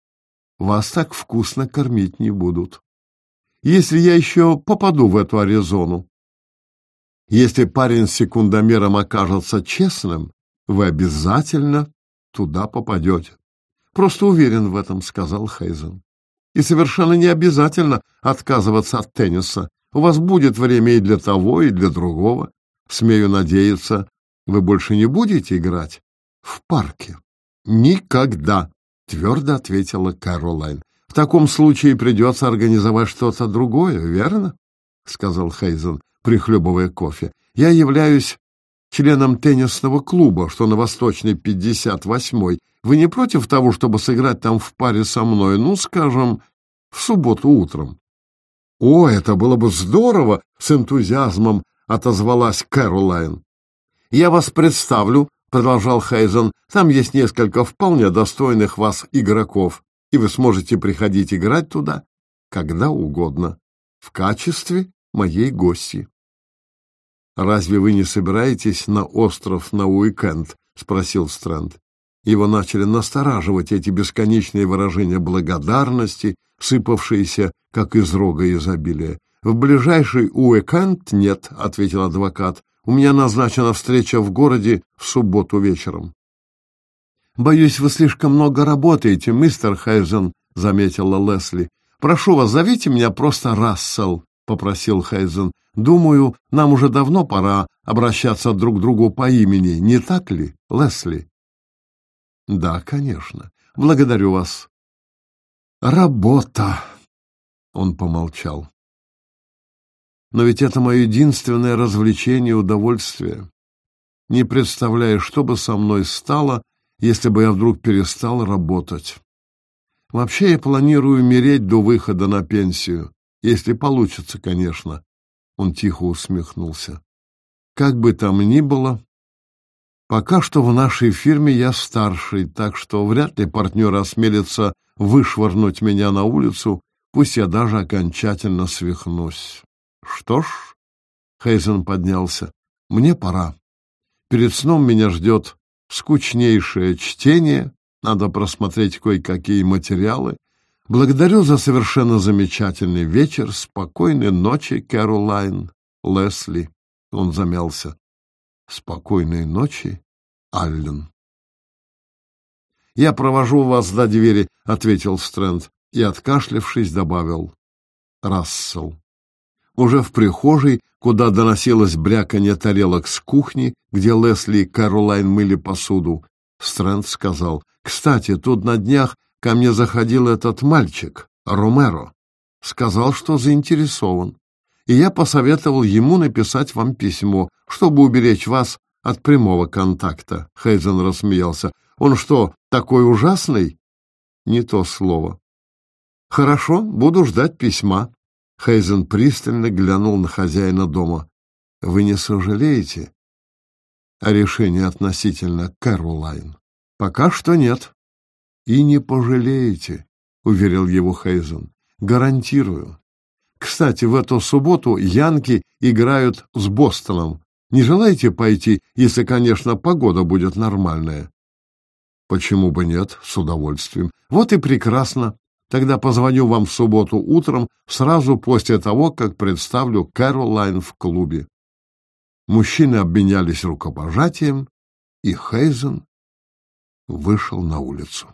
вас так вкусно кормить не будут. Если я еще попаду в эту Аризону. Если парень с секундомером окажется честным, вы обязательно туда попадете. Просто уверен в этом, сказал Хейзен. И совершенно не обязательно отказываться от тенниса. У вас будет время и для того, и для другого. Смею надеяться, вы больше не будете играть в парке. Никогда, твердо ответила Каролайн. В таком случае придется организовать что-то другое, верно? сказал Хейзен, прихлебывая кофе. Я являюсь членом теннисного клуба, что на Восточной 58-й. Вы не против того, чтобы сыграть там в паре со мной, ну, скажем, в субботу утром? О, это было бы здорово, с энтузиазмом отозвалась Кэролайн. Я вас представлю, продолжал Хейзен. Там есть несколько вполне достойных вас игроков, и вы сможете приходить играть туда когда угодно в качестве моей гости. «Разве вы не собираетесь на остров на уикенд?» — спросил Стрэнд. Его начали настораживать эти бесконечные выражения благодарности, сыпавшиеся, как из рога изобилия. «В ближайший уикенд нет», — ответил адвокат. «У меня назначена встреча в городе в субботу вечером». «Боюсь, вы слишком много работаете, мистер Хайзен», — заметила Лесли. «Прошу вас, зовите меня просто Рассел», — попросил Хайзен. Думаю, нам уже давно пора обращаться друг к другу по имени, не так ли, Лесли? Да, конечно. Благодарю вас. Работа. Он помолчал. Но ведь это мое единственное развлечение и удовольствие. Не представляю, что бы со мной стало, если бы я вдруг перестал работать. Вообще я планирую умереть до выхода на пенсию, если получится, конечно. Он тихо усмехнулся. Как бы там ни было, пока что в нашей фирме я старший, так что вряд ли партнер осмелится вышвырнуть меня на улицу, пусть я даже окончательно свихнусь. Что ж, Хейзен поднялся, мне пора. Перед сном меня ждет скучнейшее чтение, надо просмотреть кое-какие материалы, Благодарю за совершенно замечательный вечер. Спокойной ночи, Кэролайн, Лесли. Он замялся. Спокойной ночи, Аллен. Я провожу вас до двери, ответил Стрэнд и, откашлявшись, добавил. Рассел. Уже в прихожей, куда доносилось бряканье тарелок с кухни, где Лесли и Кэролайн мыли посуду, Стрэнд сказал, «Кстати, тут на днях Ко мне заходил этот мальчик, Ромеро. Сказал, что заинтересован. И я посоветовал ему написать вам письмо, чтобы уберечь вас от прямого контакта. Хейзен рассмеялся. Он что, такой ужасный? Не то слово. Хорошо, буду ждать письма. Хейзен пристально глянул на хозяина дома. Вы не сожалеете о решении относительно Кэролайн? Пока что нет. И не пожалеете, уверил его Хейзен. Гарантирую. Кстати, в эту субботу Янки играют с Бостоном. Не желаете пойти, если, конечно, погода будет нормальная? Почему бы нет? С удовольствием. Вот и прекрасно. Тогда позвоню вам в субботу утром, сразу после того, как представлю Кэролайн в клубе. Мужчины обменялись рукопожатием, и Хейзен вышел на улицу.